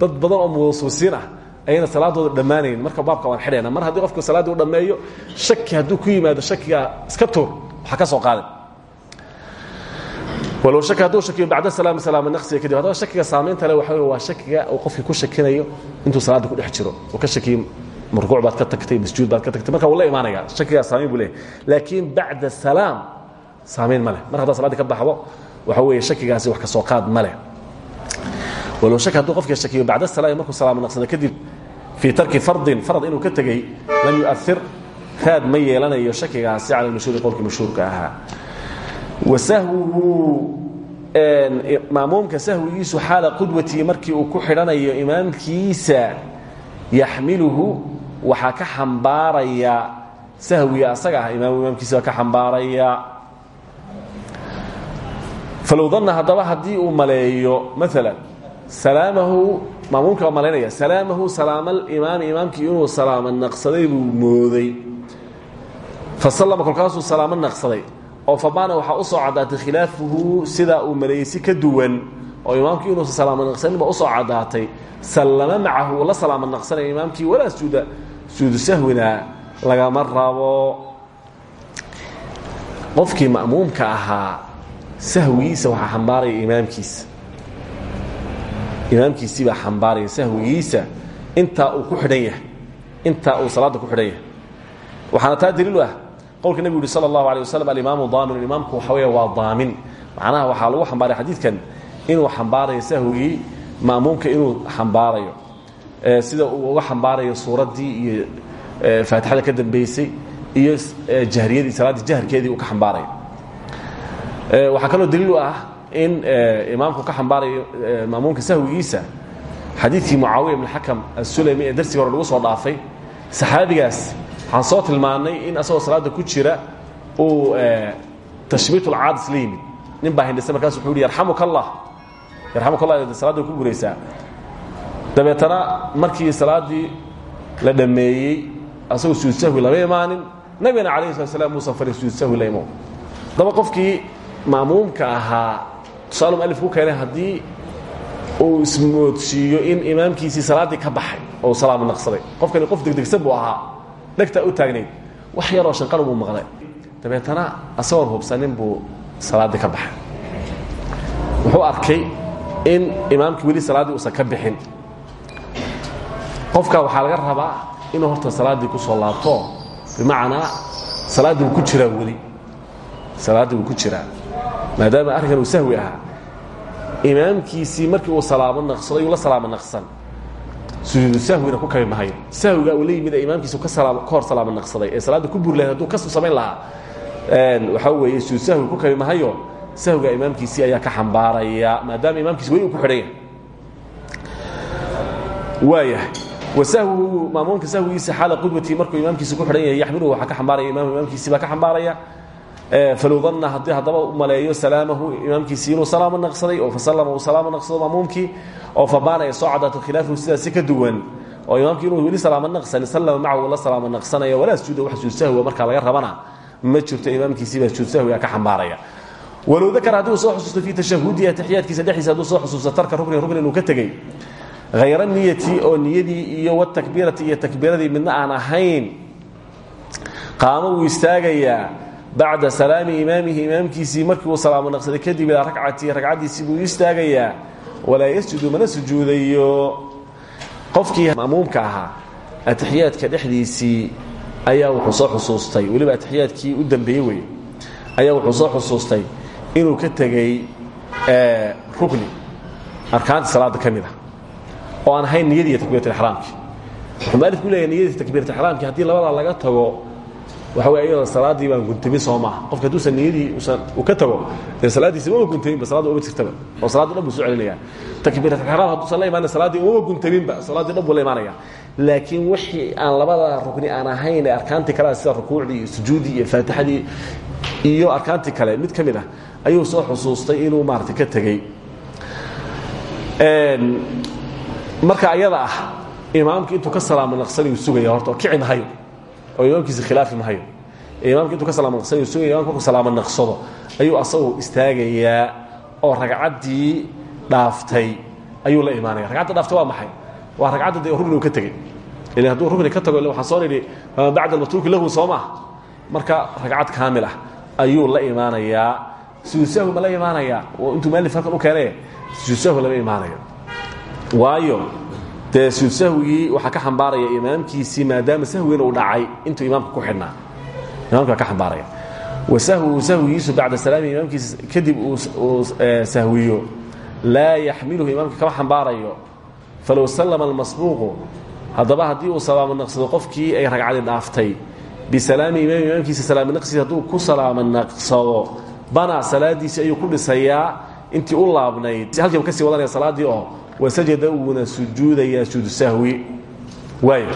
[SPEAKER 1] dad badan oo muwasuusiin ah ayayna salaadooda dhammaanayn. Marka baabka waan xidhayna. Mar haddii qofku salaaddii u dhammeeyo shaki hadduu ku yimaado shakigaa iska tuur waxa ka soo qaadan walow shaki hadduu shakiyo bacda salaami salaama naqsiga kadib haddaba shakiga saamaynta le waxa waa shakiga uu qofkii ku shakinayo intuu salaadda ku dhex jiro. Uu ka shakiyey markuuc baad ka tagtay masjuud baad ka tagtay marka wuu la imaanaya shakigaa saamayn laakiin bacda salaam saamayn ma leh. Mar ka baxdo waxa weeye shakigaasi wax ka soo qaad ma leh. Walow shaki hadduu shakiyo bacda salaami markuu salaamo naqsada kadib fii tarki fardin farad inuu ka tegey lam yu'air raad ma yeelanayo shakigaasi cala lmashhuuri qowlkii mashhuurka ahaa wasahwuhu maamuumka sahwigiisu xaala qudwatii markii uu ku xidhanayo imaamkiisa yaxmiluhu waxaa ka xambaaraya sahwiga asaga ah imaam imaamkiisa ka xambaaraya. Falow danna haddaba haddii uu maleeyo maalan salaamahu maamuumka waa malaynaya salaamahu salaama alimaami imaamkii inuu salaamo naqsaday buu mooday. Fasallama kolkaasuu salaamo naqsaday oo fabaana waxaa u soo caddaatay khilaafuhu sidaa uu maleeyey ka duwan oo imaamkii inuusan salaamo naqsaninba u soo caddaatay. Sallama macahu la salaamo naqsanaya imaamkii walaa sujuuda sujuudu sahwina lagama rabo. Qofkii ma'muumka ahaa sahwigiisa waxaa xambaaraya imaamkiisa. Imaamkiisii baa xambaaraya sahwigiisa intaa uu ku xidhan yahay intaa uu salaadda ku xidhan yahay. Waxaana taa daliilu ah qowlka nebigu yuhi sala allahu alay waslm alimaamu daaminun imaamku waxa weya waa daamin. Macnaha waxaa lagu xambaaray xadiidkan inuu xambaarayo sahwigii ma'muumka inuu xambaarayo. Sida uu uga xambaarayo suuraddii iyo faatixada ka dambaysay iyo jahriyadii salaaddii jaharkeedii uu ka xambaarayo. Waxaa kaloo daliil u ah in imaamku ka xambaarayo maamuumka sahwigiisa xadiidkii mucaawiya ibn xakam asulami ee darsigii hore lagu soo dhaafay saxaabigaas waxaan soo tilmaannay in asagoo salaadda ku jira uu tashbiit ulcaadis la yimid nin baa hindhisa markaas wuxuu yidhi yarxamuka allah yarxamuka allah salaadda ku guraysaa dabeetana markii salaaddii la dhammeeyey asagoo sujuud sahwi lama imaanin nabigana calayhi slat slam muusan farin sujuud sahwi la imo. Daba qofkii maamuumka ahaa tusaalum alif ku keenay haddii uu ismoodsiiyo in imaamkiisii salaaddii ka baxay oo uu salaamo naqsaday. Qofkani qof degdegsan buu ahaa dhegtaa u taagnayd wax yaroo shanqalu buu maqlay. Dabeetana asagoon hubsanin buu salaaddii ka baxay. Wuxuu arkay in imaamkii weli salaaddii uusan ka bixin. Qofka waxaa laga rabaa inuu horta salaaddii ku soo laabto bimacnaa salaaddii wuu ku jiraa weli. Salaaddii wuu ku jiraa. Maadaama arrinkan uu sahwi ahaa imaamkiisii markii uu salaamo naqsado yuu la salaamo naqsan sujuudu sahwina ku kabi mahayo sahwiga uu la yimid ee imaamkiisa ka hor salaamo naqsaday ee salaadda ku buri lahayd hadduu kasu samayn lahaa. Waxaa weeye sujuud sahwi ku kabi mahayo sahwiga imaamkiisii ayaa ka xambaaraya maadaama imaamkiisi weli uu ku xidhan yahay waayahay wasahwuhu maamuumka sahwigiisa xaala qudwatii markuu imaamkiisa ku xidhan yahay yaxmiluhu waxaa ka xambaaraya imaam imaamkiisii baa ka xambaaraya falow danna haddii haddaba u maleeyo salaamahu imaamkiisii inuu salaamo naqsaday oo fasallama uu salaamo naqsado maamuumkii oo fabaana ee soo cadaato khilaafahu sidaasi ka duwan oo imaamkii inuu weli salaamo naqsan sallama macahu la salaamo naqsanaya walaa sujuuda wax sujuud sahwiga markaa laga rabana ma jirto imaamkiisii baa sujuud sahwiga ka xambaaraya. Walow dakara haddii uu soo xusuusto fii tashahudihi atixiyaadkiisa dhexdiisa hadduu soo xusuusto tarka ruknin ruknin inuu ka tegey hayra niyati oo niyadii iyo watakbiirati iyo takbiiradii midna aan ahayn qaamo wuu istaagayaa bacda salaami imaamihi imaamkiisii markii uu salaamo naqsaday kadib ilaa racati ragcaddiisii buu istaagayaa. Walaa yasjudu mana sujuudayo. Qofkii ma'muumka ahaa atixiyaadka dhexdiisii ayaa wuxuu soo xusuustay. Weliba atixiyaadkii u dambeeyey wey ayaa wuxuu soo xusuustay inuu ka tegey rukni. Arkaanta salaadda ka mid ah oo aan ahayn niyadii takbiiratixraamki wuxuu maalifku leeyahy niyadii takbiiratixraamki haddii labadaa laga tago waxa wey iyadoo salaaddii baan guntamin soo maaha qofka hadduusan niyadii uu ka tago dee salaaddiisi umama guntaminba salada uma jirtaba. Oo salaaddi dhan buu soo celinaya takbiiratixraam hadduusan la imaana salaaddii umama guntaminba salaaddii dhan buu la imaanaya. Laakiin wixii aan labada rukni aan ahayn ee arkaantii kalea sida rukuucdii iyo sujuuddii iyo faatixadii iyo arkaantii kale mid ka mid ah ayuu soo xusuustay inuu maarata ka tegey. Marka ayada ah imaamki intuu ka salaamo naqsanayu sugaya horta oo kici mahayo oo imaamkiisa khilaafi mahayo imaamki intuu ka salaamo naqsanayu sugaya imamka markuu salaamo naqsado ayuu asagu istaagayaa oo ragcaddii dhaaftay ayuu la imaanaya ragcadda dhaaftay waa maxay? Waa ragcadda dee rugni uu ka tegey ilan hadduu rugni ka tago illa waxaan soo nidhi fama bacda almatruuki lahu soo maaha marka ragcad kaamil ah ayuu la imaanayaa. Sujuud sahwi ma la imaanayaa. Intuu maalif halkan u keenaye sujuud sahwi lama imaanayo. Waayo dee sujuud sahwigii waxaa ka xambaaraya imaamkiisii maadaama sahwigina uu dhacay intuu imaamka ku xidhnaa. Imaamka ka xambaaraya. Wa sahwuhu sahwigiisu bacda salaami imaamkiisa kadib uu sahwiyo. Laa yaxmiluhu imaamka kama xambaarayo. Falow sallama almasbuuqu haddaba haddii uu salaamo naqsado qofkii ay ragcadi dhaaftay. Bisalaami imaami imaamkiisa salaamo naqsiisa hadduu ku salaamo naqsado. Banaa salaadiisii ayuu ku dhisayaa intii u laabnayd. Halkiiba ka sii wadanaya salaaddii oo wasajada wuuna sujuudayaa sujuudu sahwi waayo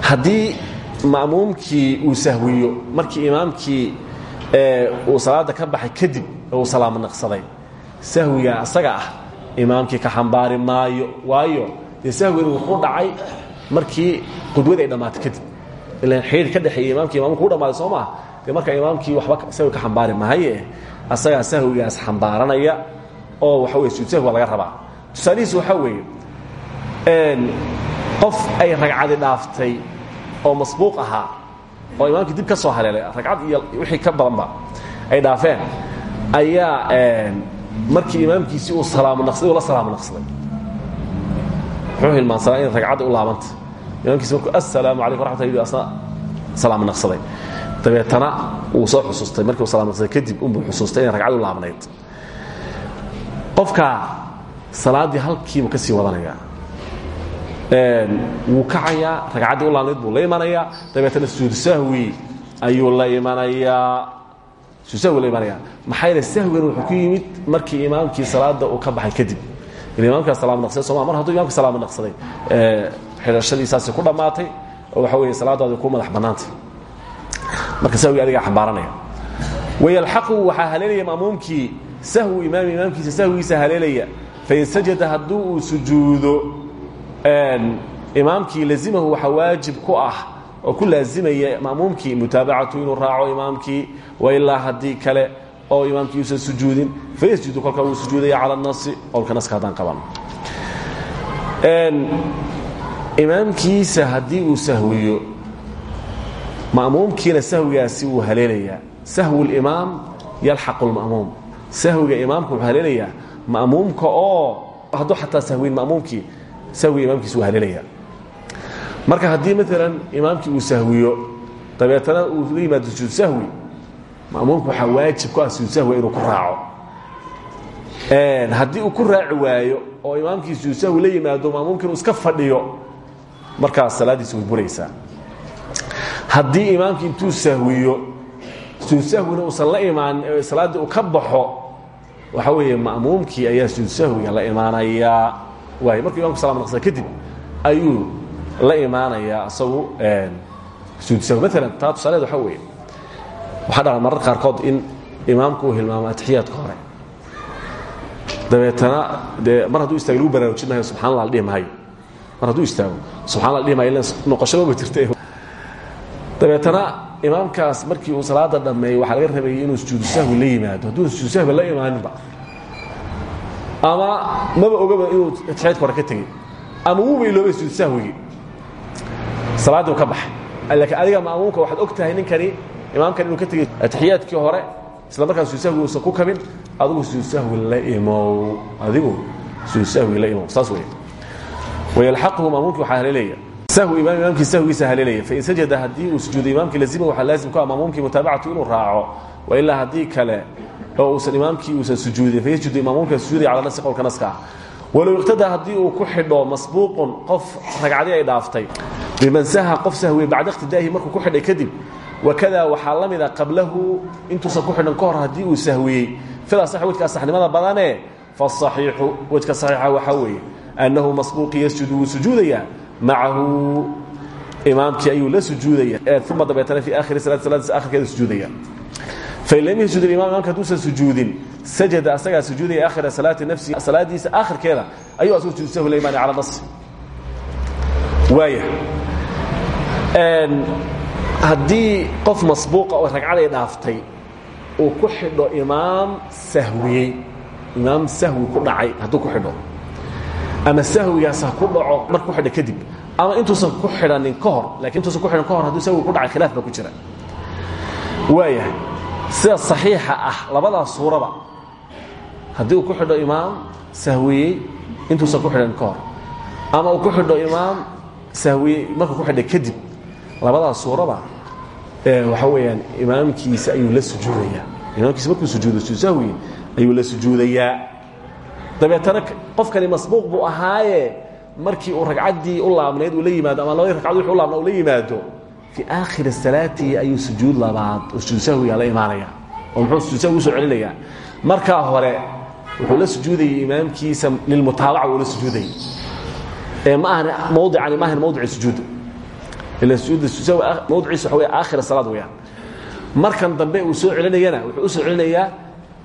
[SPEAKER 1] haddii ma'muumkii uu sahwiyo markii imaamkii uu salaadda ka baxay kadib uu salaamo naqsaday sahwiga asaga ah imaamkii ka xambaari maayo waayo dee sahwigani wuxuu dhacay markii qudwadii ay dhammaatay kadib ilan xidhiir ka dhexeeya imaamkii imaamku u dhammaaday soo maha dee marka imaamkii waxba sahwi ka xambaari mahaye asagaa sahwigaas xambaaranaya oo waxa wey sujuud sahwi waa laga rabaa. Tusaalihiisu waxaa weeye qof ay ragcadi dhaaftay oo masbuuq ahaa oo imaamkii dib ka soo haleelay ragcad iyo wixii ka badanba ay dhaafeen ayaa markii imaamkiisii uu salaamo naqsaday uu la salaamo naqsaday muxuu hilmaansanaa in ragcadda u laabanta. Imaamkiisi markuu assalaamu calaykum waraxmatullahi yidhi asna salaamo naqsaday. Dabeetana wuu soo xusuustay. Markii uu salaamo naqsaday kadib unbuu xusuustay inay ragcad u laabnayd qofka salaaddii halkiibu ka sii wadanaya wuu kacayaa ragcaddii u laabnayd buu la imanayaa dabeetana sujuud sahwi ayuu la imanayaa sujuud sahwi la imanaya. Maxaa yeele sahwigan wuxuu ku yimid markii imaamkii salaada uu ka baxay kadib. Imaamkaa salaamo naqsaday sooma mar hadduu imamka salaamo naqsaday xidhashadii saasay ku dhammaatay oo waxa weeye salaadaadi ku madax bannaantay. Marka sahwiga adigaa xambaaranaya. Wayalxaqu waxaa haleelaya ma'muumkii sahwu imaami imaamkiisa sahwigiisa haleelaya. Fain sajada hadduu uu sujuudo imaamkii lazimahu waxaa waajib ku ah oo ku laazimaya ma'muumkii mutaabacatu inuu raaco imaamkii wailaa haddii kale oo imaamkii uusan sujuudin fayasjudu kolkaa wuu sujuudaya cala nasi qowlka naska haddaan qabanno imaamkiisa haddii uu sahwiyo ma'muumkiina sahwigaasi wuu haleelayaa. Sahwu limaam yalxaqu lma'muum sahwiga imaamka wuxuu haleelayaa oo hadduu xataa sahwiin ma'muumkii sahwiga imaamkiisa wuu haleelayaa marka haddii maalan imaamkii uu sahwiyo dabeetana uu la yimaado sahwi ma'muumka waajib ku ah sahwi inuu ku raaco. Haddii uu ku raaci waayo oo imaamkii sujuud sahwi la yimaado iska fadhiyo markaas salaaddiisa way buraysaa. Haddii intuu sahwiyo sujuud sahwina uusan la imaan salaaddii uu ka baxo waxa weeye ma'muumkii ayaa sujuud sahwiga la imaanayaa. Waay markuu imamku salam naqsada kadib ayuu la imaanayaa isagu sujuud sahwi maalan taa tusaaleed waxa weeye waxaa dhaca marar qaarkood in imaamku uu hilmaamo atixiyaadka hore. Dabeetana dee mar hadduu istaago lagu baraarujin maayo subxana allah la dhihi maayo. Mar hadduu istaago subxana allah la dhihi maayo ila noqoshadaba jirta dabeetana imaamkaas markii uu salaada dhammeeyey waxaa laga rabayay inuu sujuudu sahwi la yimaado. Hadduu sujuud sahwi la imaaninba ama maba ogaba inuu atixiyaadka hore ka tegey ama wuuba iloobay sujuud sahwigii. Salaaddii ka baxay. Laakiin adiga ma'muumka waxaad og tahay ninkani imaamkan inuu ka tegey atixiyaadkii hore isla markaa sujuud sahwi uusan ku kabin adigu sujuud sahwi la imow. Adigu sujuud sahwi la imow. Saas weeye. Wayalxaquhu ma'muumkii waxaa imaam imaamkii sahwigiisa haleelaya fain sajada haddii uu sujuudo imaamkii lazima waxaa laazim ku ah ma'muumkii mutaabacatu inuu raaco wa ilaa haddii kale oo uusan imaamkii uusan sujuudin fayasjudu imaamuumka sujuudaya cala nasi qowlka naska ah walow iqtadaa haddii uu ku xidho masbuuqun qof ragcadii ay dhaaftay biman saha qof sahwiye bacda iqtidaa'ihi markuu ku xidhay kadib wakada waxaa la mida qablahu intuusan ku xidhan ka hor haddii uu sahwiyey fil asax wejka asaxnimada badane faasaxiixu wejka saxiixa waxaa weeye annahu masbuuqi yasjudu wuu sujuudayaa macahu imaamkii ayuu la sujuudaya. Uma dabeetana fii akhiri salaati salaadiisa akhirkeeda sujuudaya. Fain lam yasjud imam imaamka hadduusan sujuudin sajada asagaa sujuudaya akhira salaati nafsihi salaadiisa akhirkeeda ayuu asagu sujuud sahwi la imaanaya cala nas. Waaya. Haddii qof masbuuqa oo ragcaday dhaaftay uu ku xidho imaam sahwiyey imaam sahwi ku dhacay hadduu ku xidho ama sahwigaas ha ku dhaco marka ku xidha kadib. Ama intuusan ku xidhanin ka hor laakiin intuusan ku xidhan ka hor hadduu sahwi ku dhacay khilaaf baa ku jira. Waayahay sida saxiixa ah labadaas suuraba haddii uu ku xidho imaam sahwiyey intuusan ku xidhan ka hor. Ama uu ku xidho imaam sahwiyey markuu ku xidha kadib labadaas suuraba waxa weeyaan imaamkiisa ayuu la sujuudayaa. Imaamkiisa markuu sujuudo sujuud sahwi ayuu la sujuudayaa dabeetana qofkani masbuuq buu ahaaye markii uu ragcaddii u laabnayd uu la yimaado ama labadii ragcad wixii u uu la yimaado fii aakhiri salaatihi ayuu sujuud labaad oo sujuud sahwiga la imaanaya oo muxuu sujuud sahwi u soo celinayaa. Hore wuxuu la sujuudayay imaamkiisa lilmutaabaca uu la sujuudayay. Ee ma ahan mawdicani ma ahan mawdici sujuuda ila sujuud sahwi mawdiciisa waxa weeye aakhira salaad weeyaan. Markan dambe uu soo celinayana wuxuu soo celinayaa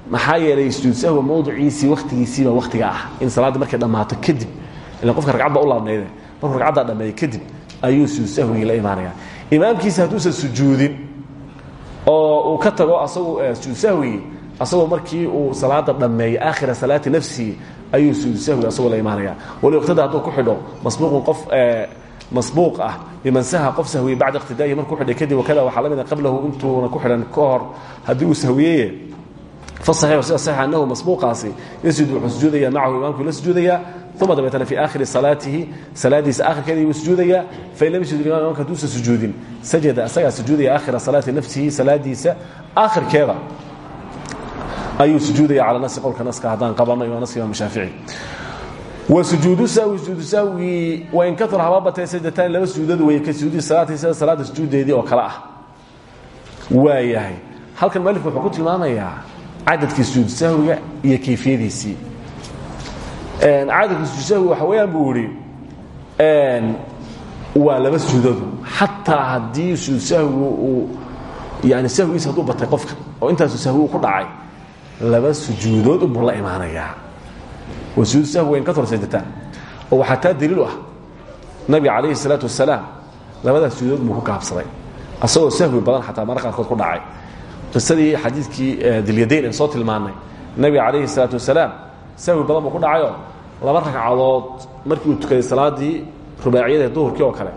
[SPEAKER 1] maxaa yeelay sujuud sahwi mawdiciisii wakhtigiisiiba wakhtiga ah. In salaaddii markay dhammaato kadib ila qofka ragcad baa u laabnayde markuu ragcaddaa dhammeeyey kadib ayuu sujuud sahwigii la imaanaya. Imaamkiisa hadduusan sujuudin oo uu ka tago asagu sujuud sahwigii asagoo markii uu salaada dhammeeyey aakhira salaati nafsihi ayuu sujuud sahwi asagoo la imaanaya. Walow iqtada hadduu ku xidho masbuuqun qof masbuuq ah biman saha qof sahwiyey bacda iqtidaa'ihi markuu xidhay kadib wakada waxaa la mida qablahu intuuna ku xidhan ka hor haddii uu sahwiyeye annahu masbuuqaasi yasjudu wuxuu sujuudayaa macahu imaamkuu la sujuudayaa uma dabeetana fii aakhiri salaatihi salaadiisa aakhirkeeda ayuu sujuudayaa fain lam yasjud imam imamka haduusan sujuudin sajada asagaa sujuudaya aakhira salaati nafsihi salaadiisa aakhirkeeda. Ayuu sujuudaya cala nasi qowlka naska haddaan qabanno ima naska imaam shaafici. Wa sujuudu sahwi sujuudu sahwigii wain katur haba batee sajdataan laba sujuudood weeye ka sujuudi salaati sida salaada sujuuddeedii oo kale ah. Waayahay. Halkan mualifku wuxuu ku tilmaamayaa cadadkii sujuudu sahwiga iyo kayfiyadiisii. Cadadkii sujuudu sahwiga waxa weeyaan buu ihi waa laba sujuudood. Xataa haddii sujuudu sahwigu uu yani sahwigiisa hadduu batay qofka oo intaasu sahwi uu ku dhacay laba sujuudood unbuu la imaanayaa. Waa sujuudu sahwi wayn ka tor sajdataan oo waxaa taa daliil u ah. Nabiga calayhi salaatu wasalaam labadaas sujuudood buu ku gaabsaday. Asagoo sahwi badan xataa mara qaarkood ku dhacay qisadii xadiidkii dilyadayn aan soo tilmaannay nabiga calayhi salaatu wasalaam sahwi badan buu ku dhacayoo laba ragcadood markii uu tukaday salaaddii rubaaciyada duhurkii oo kale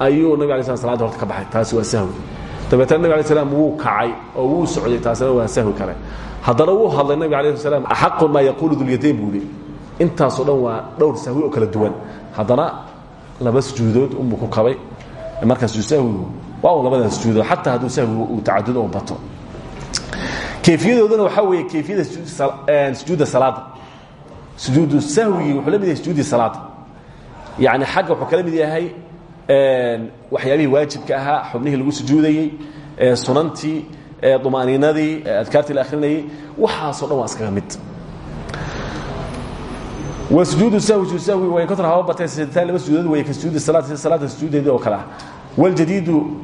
[SPEAKER 1] ayuu nabig alay slam salada horta ka baxay. Taasi waa sahwi dabeetna nabig alay slam wuu kacay oo wuu socday. Taasina waa sahwi kale. Haddana wuu hadlay nabig alay sl slam axaqu maa yaquulu dulyadayn buu ihi intaasoo dhan waa dhowr sahwi oo kala duwan. Haddana laba sujuudood unbuu ku kabay. Markaa sahwigu waa un labadaas sujuudood xataa hadduu sahwigu uu tacadud oo bato kayfiyadooduna waxaa weeye kayfiyada sujuudda salaada sujuudu sahwigii wuxuu la mid yahay sujuuddii salaada yacni xagga wuxuu kala mid yahay waxyaabihii waajibka ahaa xubnihii lagu sujuudayey sunantii dumaaniinadii adkaartii la akhrinayey. Waxaasoo dhan waa iskaga mid. Wa sujuudu sahwi sujuud sahwi way ka tar haba batay sitaan laba sujuudood way ka sujuudi salaad sida salaada sujuudeedii oo kale ah. Waljadiidu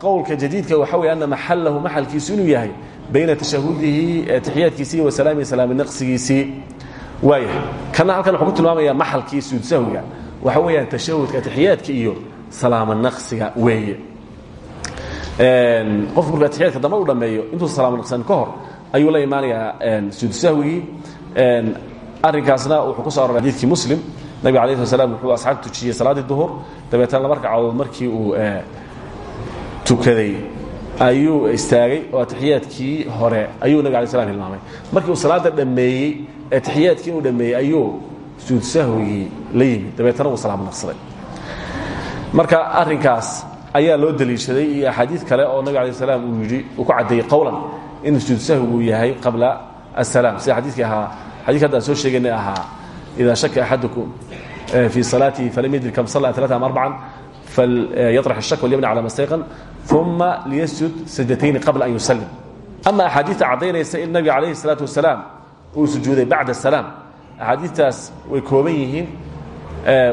[SPEAKER 1] qowlka jadiidka waxa weeye ana maxalahu maxalkiisu inuu yahay bayna tashahudihi taxiyaadkiisii wa salaamihi salaami naqsigiisii waayahay kana halkan wuxuu ku tilmaamayaa maxalkii sujuud sahwiga. Waxa weeyaan tashahudka taxiyaadka iyo salaamo naqsiga weeye. Qofku marka taxiyaadka dambe u dhammeeyo intuusa salaamo naqsan ka hor ayuu la imaanayaa sujuud sahwigii. Arrinkaasna wuxuu ku so aroray xadiidkii muslim. Nabiga alayh sla slam wuxuu asxaabta tujiyey salaaddii duhur. Dabeetana laba ragcadood markii uu tukaday ayuu istaagay oo atixiyaadkii hore ayuu nabig alay slam hilmaamay. Markii uu salaada dhammeeyey atixiyaadkii inuu dhammeeyey ayuu sujuud sahwigii la yimid. Dabeetana uu salaamo naqsaday. Marka arrinkaas ayaa loo daliishaday iyo axaadiid kale oo nabig alay slam uu yidhi uu ku caddeeyey qowlan inuu sujuud sahwigu yahay qabla asalaam sida xadiidkii ahaa xadika haddaan soo sheegaynay ahaa ida shaka axadukum fii salaatihi falam yadri kam salla alaa am arbacan falyaطrax الshak walyamni cala ma stayqan uma liyasjud sajdatayn qabla an yusalim ama axaadiidta caddaynaysa in nabiga calayhi الsalaatu wasalaam uu sujuuday bacda salaam axaadiidtaas way kooban yihiin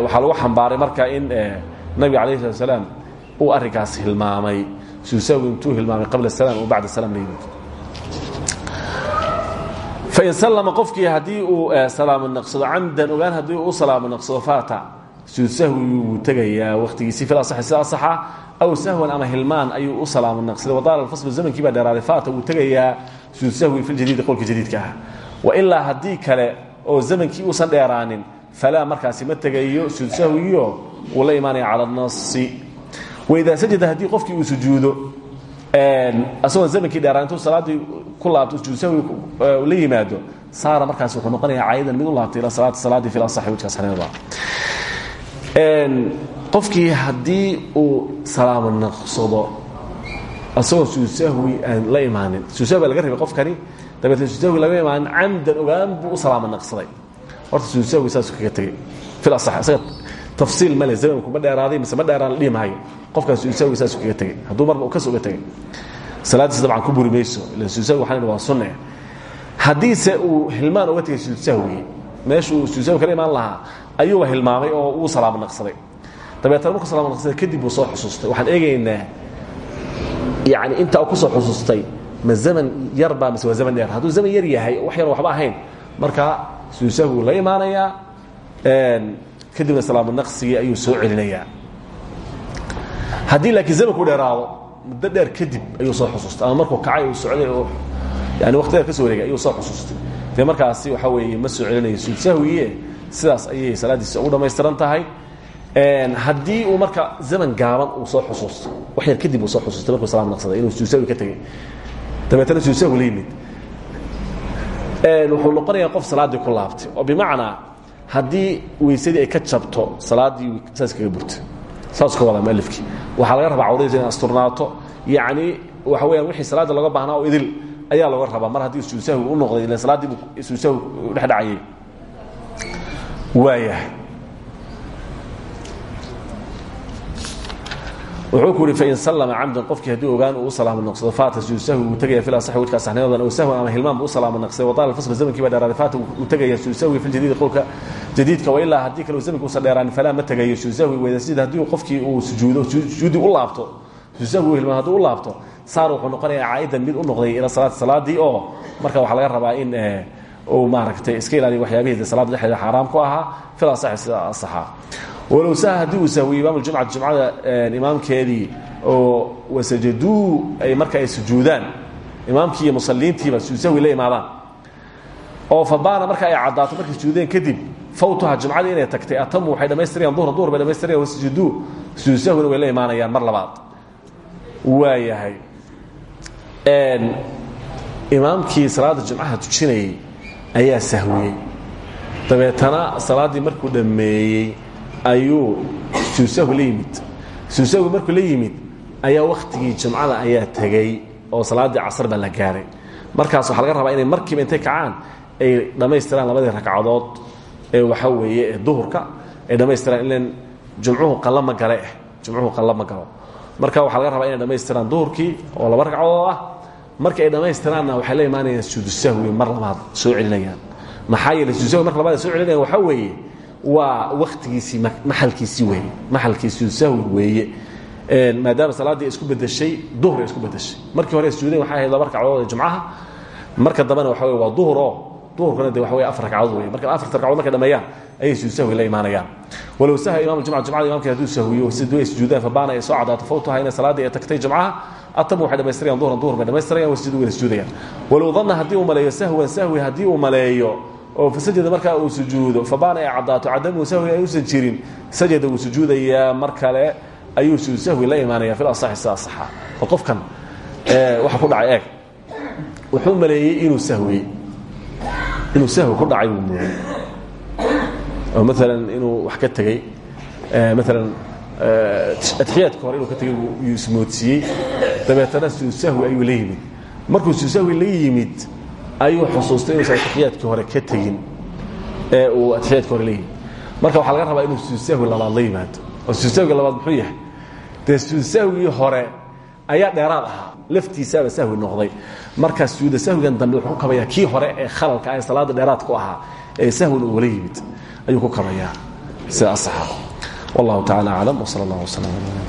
[SPEAKER 1] waxaa lagu xambaaray marka in nabiga alayh slat salaam uu arrinkaas hilmaamay suusawi intuu hilmaamay qabla salam oo bacda salam la yimid fain sallama qofkii haddii uu salaamo naqsado camdan ogaan haddii uu salaamo naqsado faata sujuud sahwi wuu tegayaa wakhtigiisii fil asaxi sida asaxa aw sahwan ama hilmaan ayuu u salaamo naqsaday wadaala alfaslu zamankii baa dheeraaday faata wuu tegayaa sujuud sahwi filjadiidi qowlka jadiidka ah. Wa ilaa haddii kale oo zamankii uusan dheeraanin falaa markaasi ma tegayo sujuud sahwigiio wuu la imaanaya cala nasi. Waidaa sajada haddii qofkii uu sujuudo asagoon zamankii dheeraan intuu salaaddii ku laabto sujuud sahwi la yimaado saara markaasi wuxuu noqonayaa caayadan mid u laabtay ila salaati salaadii fil asaxi wajkaas xaniinada qofkii haddii uu salaamo naqsado asagoo sujuud sahwi aan la imaanin sujuud sahwi baa laga rabay qofkani dabeetna sujuud sahwi laga imaanin camdan ogaan buu u salaamo naqsaday. Horta sujuud sahwi saasuu kaga tegey fil asaxi asaga tafsiil male zamanku ma dheeraaday mise ma dheeraan la dhihi maayo qofkaas sujuud sahwi saasuu kaga tegey hadduu marba uu kas uga tegey salaadiis dabcan ku buri mayso. Ila sujuud sahwi waxaan waa sunne. Haddiise uu hilmaan uga tegay sujuud meeshuu sujuud sahwi kala imaan lahaa ayuuba hilmaamay oo uu salaamo naqsaday. Dabeetana markuu salaamo naqsaday kadib buu soo xusuustay. Waxaan eegaynaa yani inta uu ku soo xusuustay ma zaman yar baa mise waa zaman dheer hadduu zaman yar yahay wax yar waxba ahayn. Markaa sujuud sahwi la imaanayaa kadibna salaamo naqsigii ayuu soo celinayaa. Haddii laakiin zamanku dheeraado muddo dheer kadib ayuu soo xusuustay. Ama markuu kacay uu socday oo yani waqti dheer ka soo wareegay ayuu soo xusuustay dee markaasi waxa weeye ma soo celinayo sujuud sahwigie sidaas ayay salaadiisa ugu dhammaystiran tahay. Haddii uu marka zaman gaaban uu soo xusuusto wax yar kadib uu soo xusuustay markuu salaam naqsaday inuu sujuud sahwi ka tegey dabeetana sujuud sahwi la yimid wuxuu noqonayaa qof salaaddii ku laabtay oo bimacnaa haddii weysadii ay ka jabto salaaddii saas kaga burta saas ka wadaa mualifkii waxaa laga rabaa cawradiisa inay asturnaato. Yacni waxa weyaan wixii salaadda looga baahnaa oo idil ayaa looga rabaa mar haddii suusahwi u noqday ila salaaddii buu suusahwi dhexdhacayay waayahay. Wuxuu ku yidhi fain sallama camdan qofkii haddii ogaan uu u salaamo noqsado faata sujuud sahwi uu tegaya fil asaxi wajka saxnimadan oo sahwan ama hilmaan buu u salaamo noqsaday wadaal fasl zamankii baa dheeraaday faata uu tegaya sujuud sahwi fil jadiid qowlka jadiidka wa ilaa haddii kale zamanka usan dheeraanin falaa ma tegayo sujuud sahwi weyda sida haddii qofkii uu sujuudo sujuudi u laabto sujuud sahwi uu hilmaan hadduu u laabto saar wuxuu noqonayaa caa'idan mid u noqday ila salaati salaadii oo marka waxaa laga rabaa in uu maaragtay iska ilaaliyo waxyaabihii salaada dhexdeeda xaaraam ku ahaa fil asaxi sida asaxa walow saha haddii uu sahwiyo imaam ljumcati jumcada imaamkeedii oo wasajaduu ay marka ay sujuudaan imaamkii iyo musaliintiiba sahwi la imaadaan. Oo fabaana marka ay caddaato markay sujuudeen kadib fawtuha jumcadii inay tagtay atamu waxay dhamaystirayaan duhra duhur bay dhamaystirayaan wasajaduu sujuud sahwina way la imaanayaan mar labaad. Waa yahay imaamkii salaada jumcaha tujinayay ayaa sahwiyey. Dabeetana salaaddii markuu dhammeeyey ayuu sujuudsahwi la yimid. Sujuudsahwi markuu la yimid ayaa wakhtigii jumcada ayaa tegey oo salaaddii casar baa la gaaray. Markaas waxaa laga rabaa inay markiiba intay kacaan ay dhammaystiraan labadii ragcadood ee waxaa weeye ee duhurka ay dhammaystiraan ilan jumcuhu qalla ma gale eh jumcuhu qalla ma galo. Marka waxaa laga rabaa inay dhammaystiraan duhurkii oo laba ragcadood ah marka ay dhammaystiraanna waxay la imaanayaan sujuudsahwi mar labaad soo celinayaan. Maxaa yeele sujuudsahwi marka labaad ay soo celinayaan waxaa weeye waa waktigiisii maxalkiisii weeye maxalkii sujuudsahwi weeye. Maadaama salaaddii isku bedeshay duhur ay isku bedeshay markii hore sujuudeen waxay ahayd laba ragcadood ee jumcaha marka dambena waxa weye waa duhur oo duhurkuna de waxa weye afar ragcadood weye marka afarta ragcadood markay dhameeyaan ayay sujuudsahwi la imaanayaan. Walow saha imam jumca jumcada imamkii hadduu sahwiyo siduu ay sujuudaan fabaana ay soo cadaato fawtuha inay salaaddii ay tagtay jumcaha atamu waxay dhamaystirayaan duhran duhur bay dhamaystirayaan wasjudu wayna sujuudayaan walow danna haddii uu maleeyo sahwan sahwi haddii uu maleeyo oo fasajada markaa uu sujuudo fabaana ay caddaato cadamu sahwi ay usan jirin sajada wuu sujuudayaa mar kale ayuu sujuud sahwi la imaanaya fil asaxi sida asaxa oo qofkan waxa ku dhacay eeg. Wuxuu maleeyey inuu sahwi inuu sahwi ku dhacay buu mooyey oo maalan inuu wax ka tegey maalan atixiyaadka hore inuu ka tegey yuu ismoodsiiyey dabeetana sujuud sahwi ayuu la yimid. Markuu sujuud sahwi la yimid ayuu xusuustay inuusan atixiyaadkii hore ka tegin ee uu atixiyaadki hore la yimid. Marka waxaa laga rabaa inuu sujuud sahwi labaad la yimaado. Oo sujuud sahwiga labaad muxuu yahay? Dee sujuud sahwigii hore ayaa dheeraad ahaa. Laftiisaaba sahwi noqday. Markaa sujuuda sahwigan dambe wuxuu ku kabayaa kii hore ee khalalka ah ee salaada dheeraad ku ahaa ee sahwina ugala yimid. Ayuu ku kabayaa. Sida asaxa wallahu tacala aclam wsala allah wslam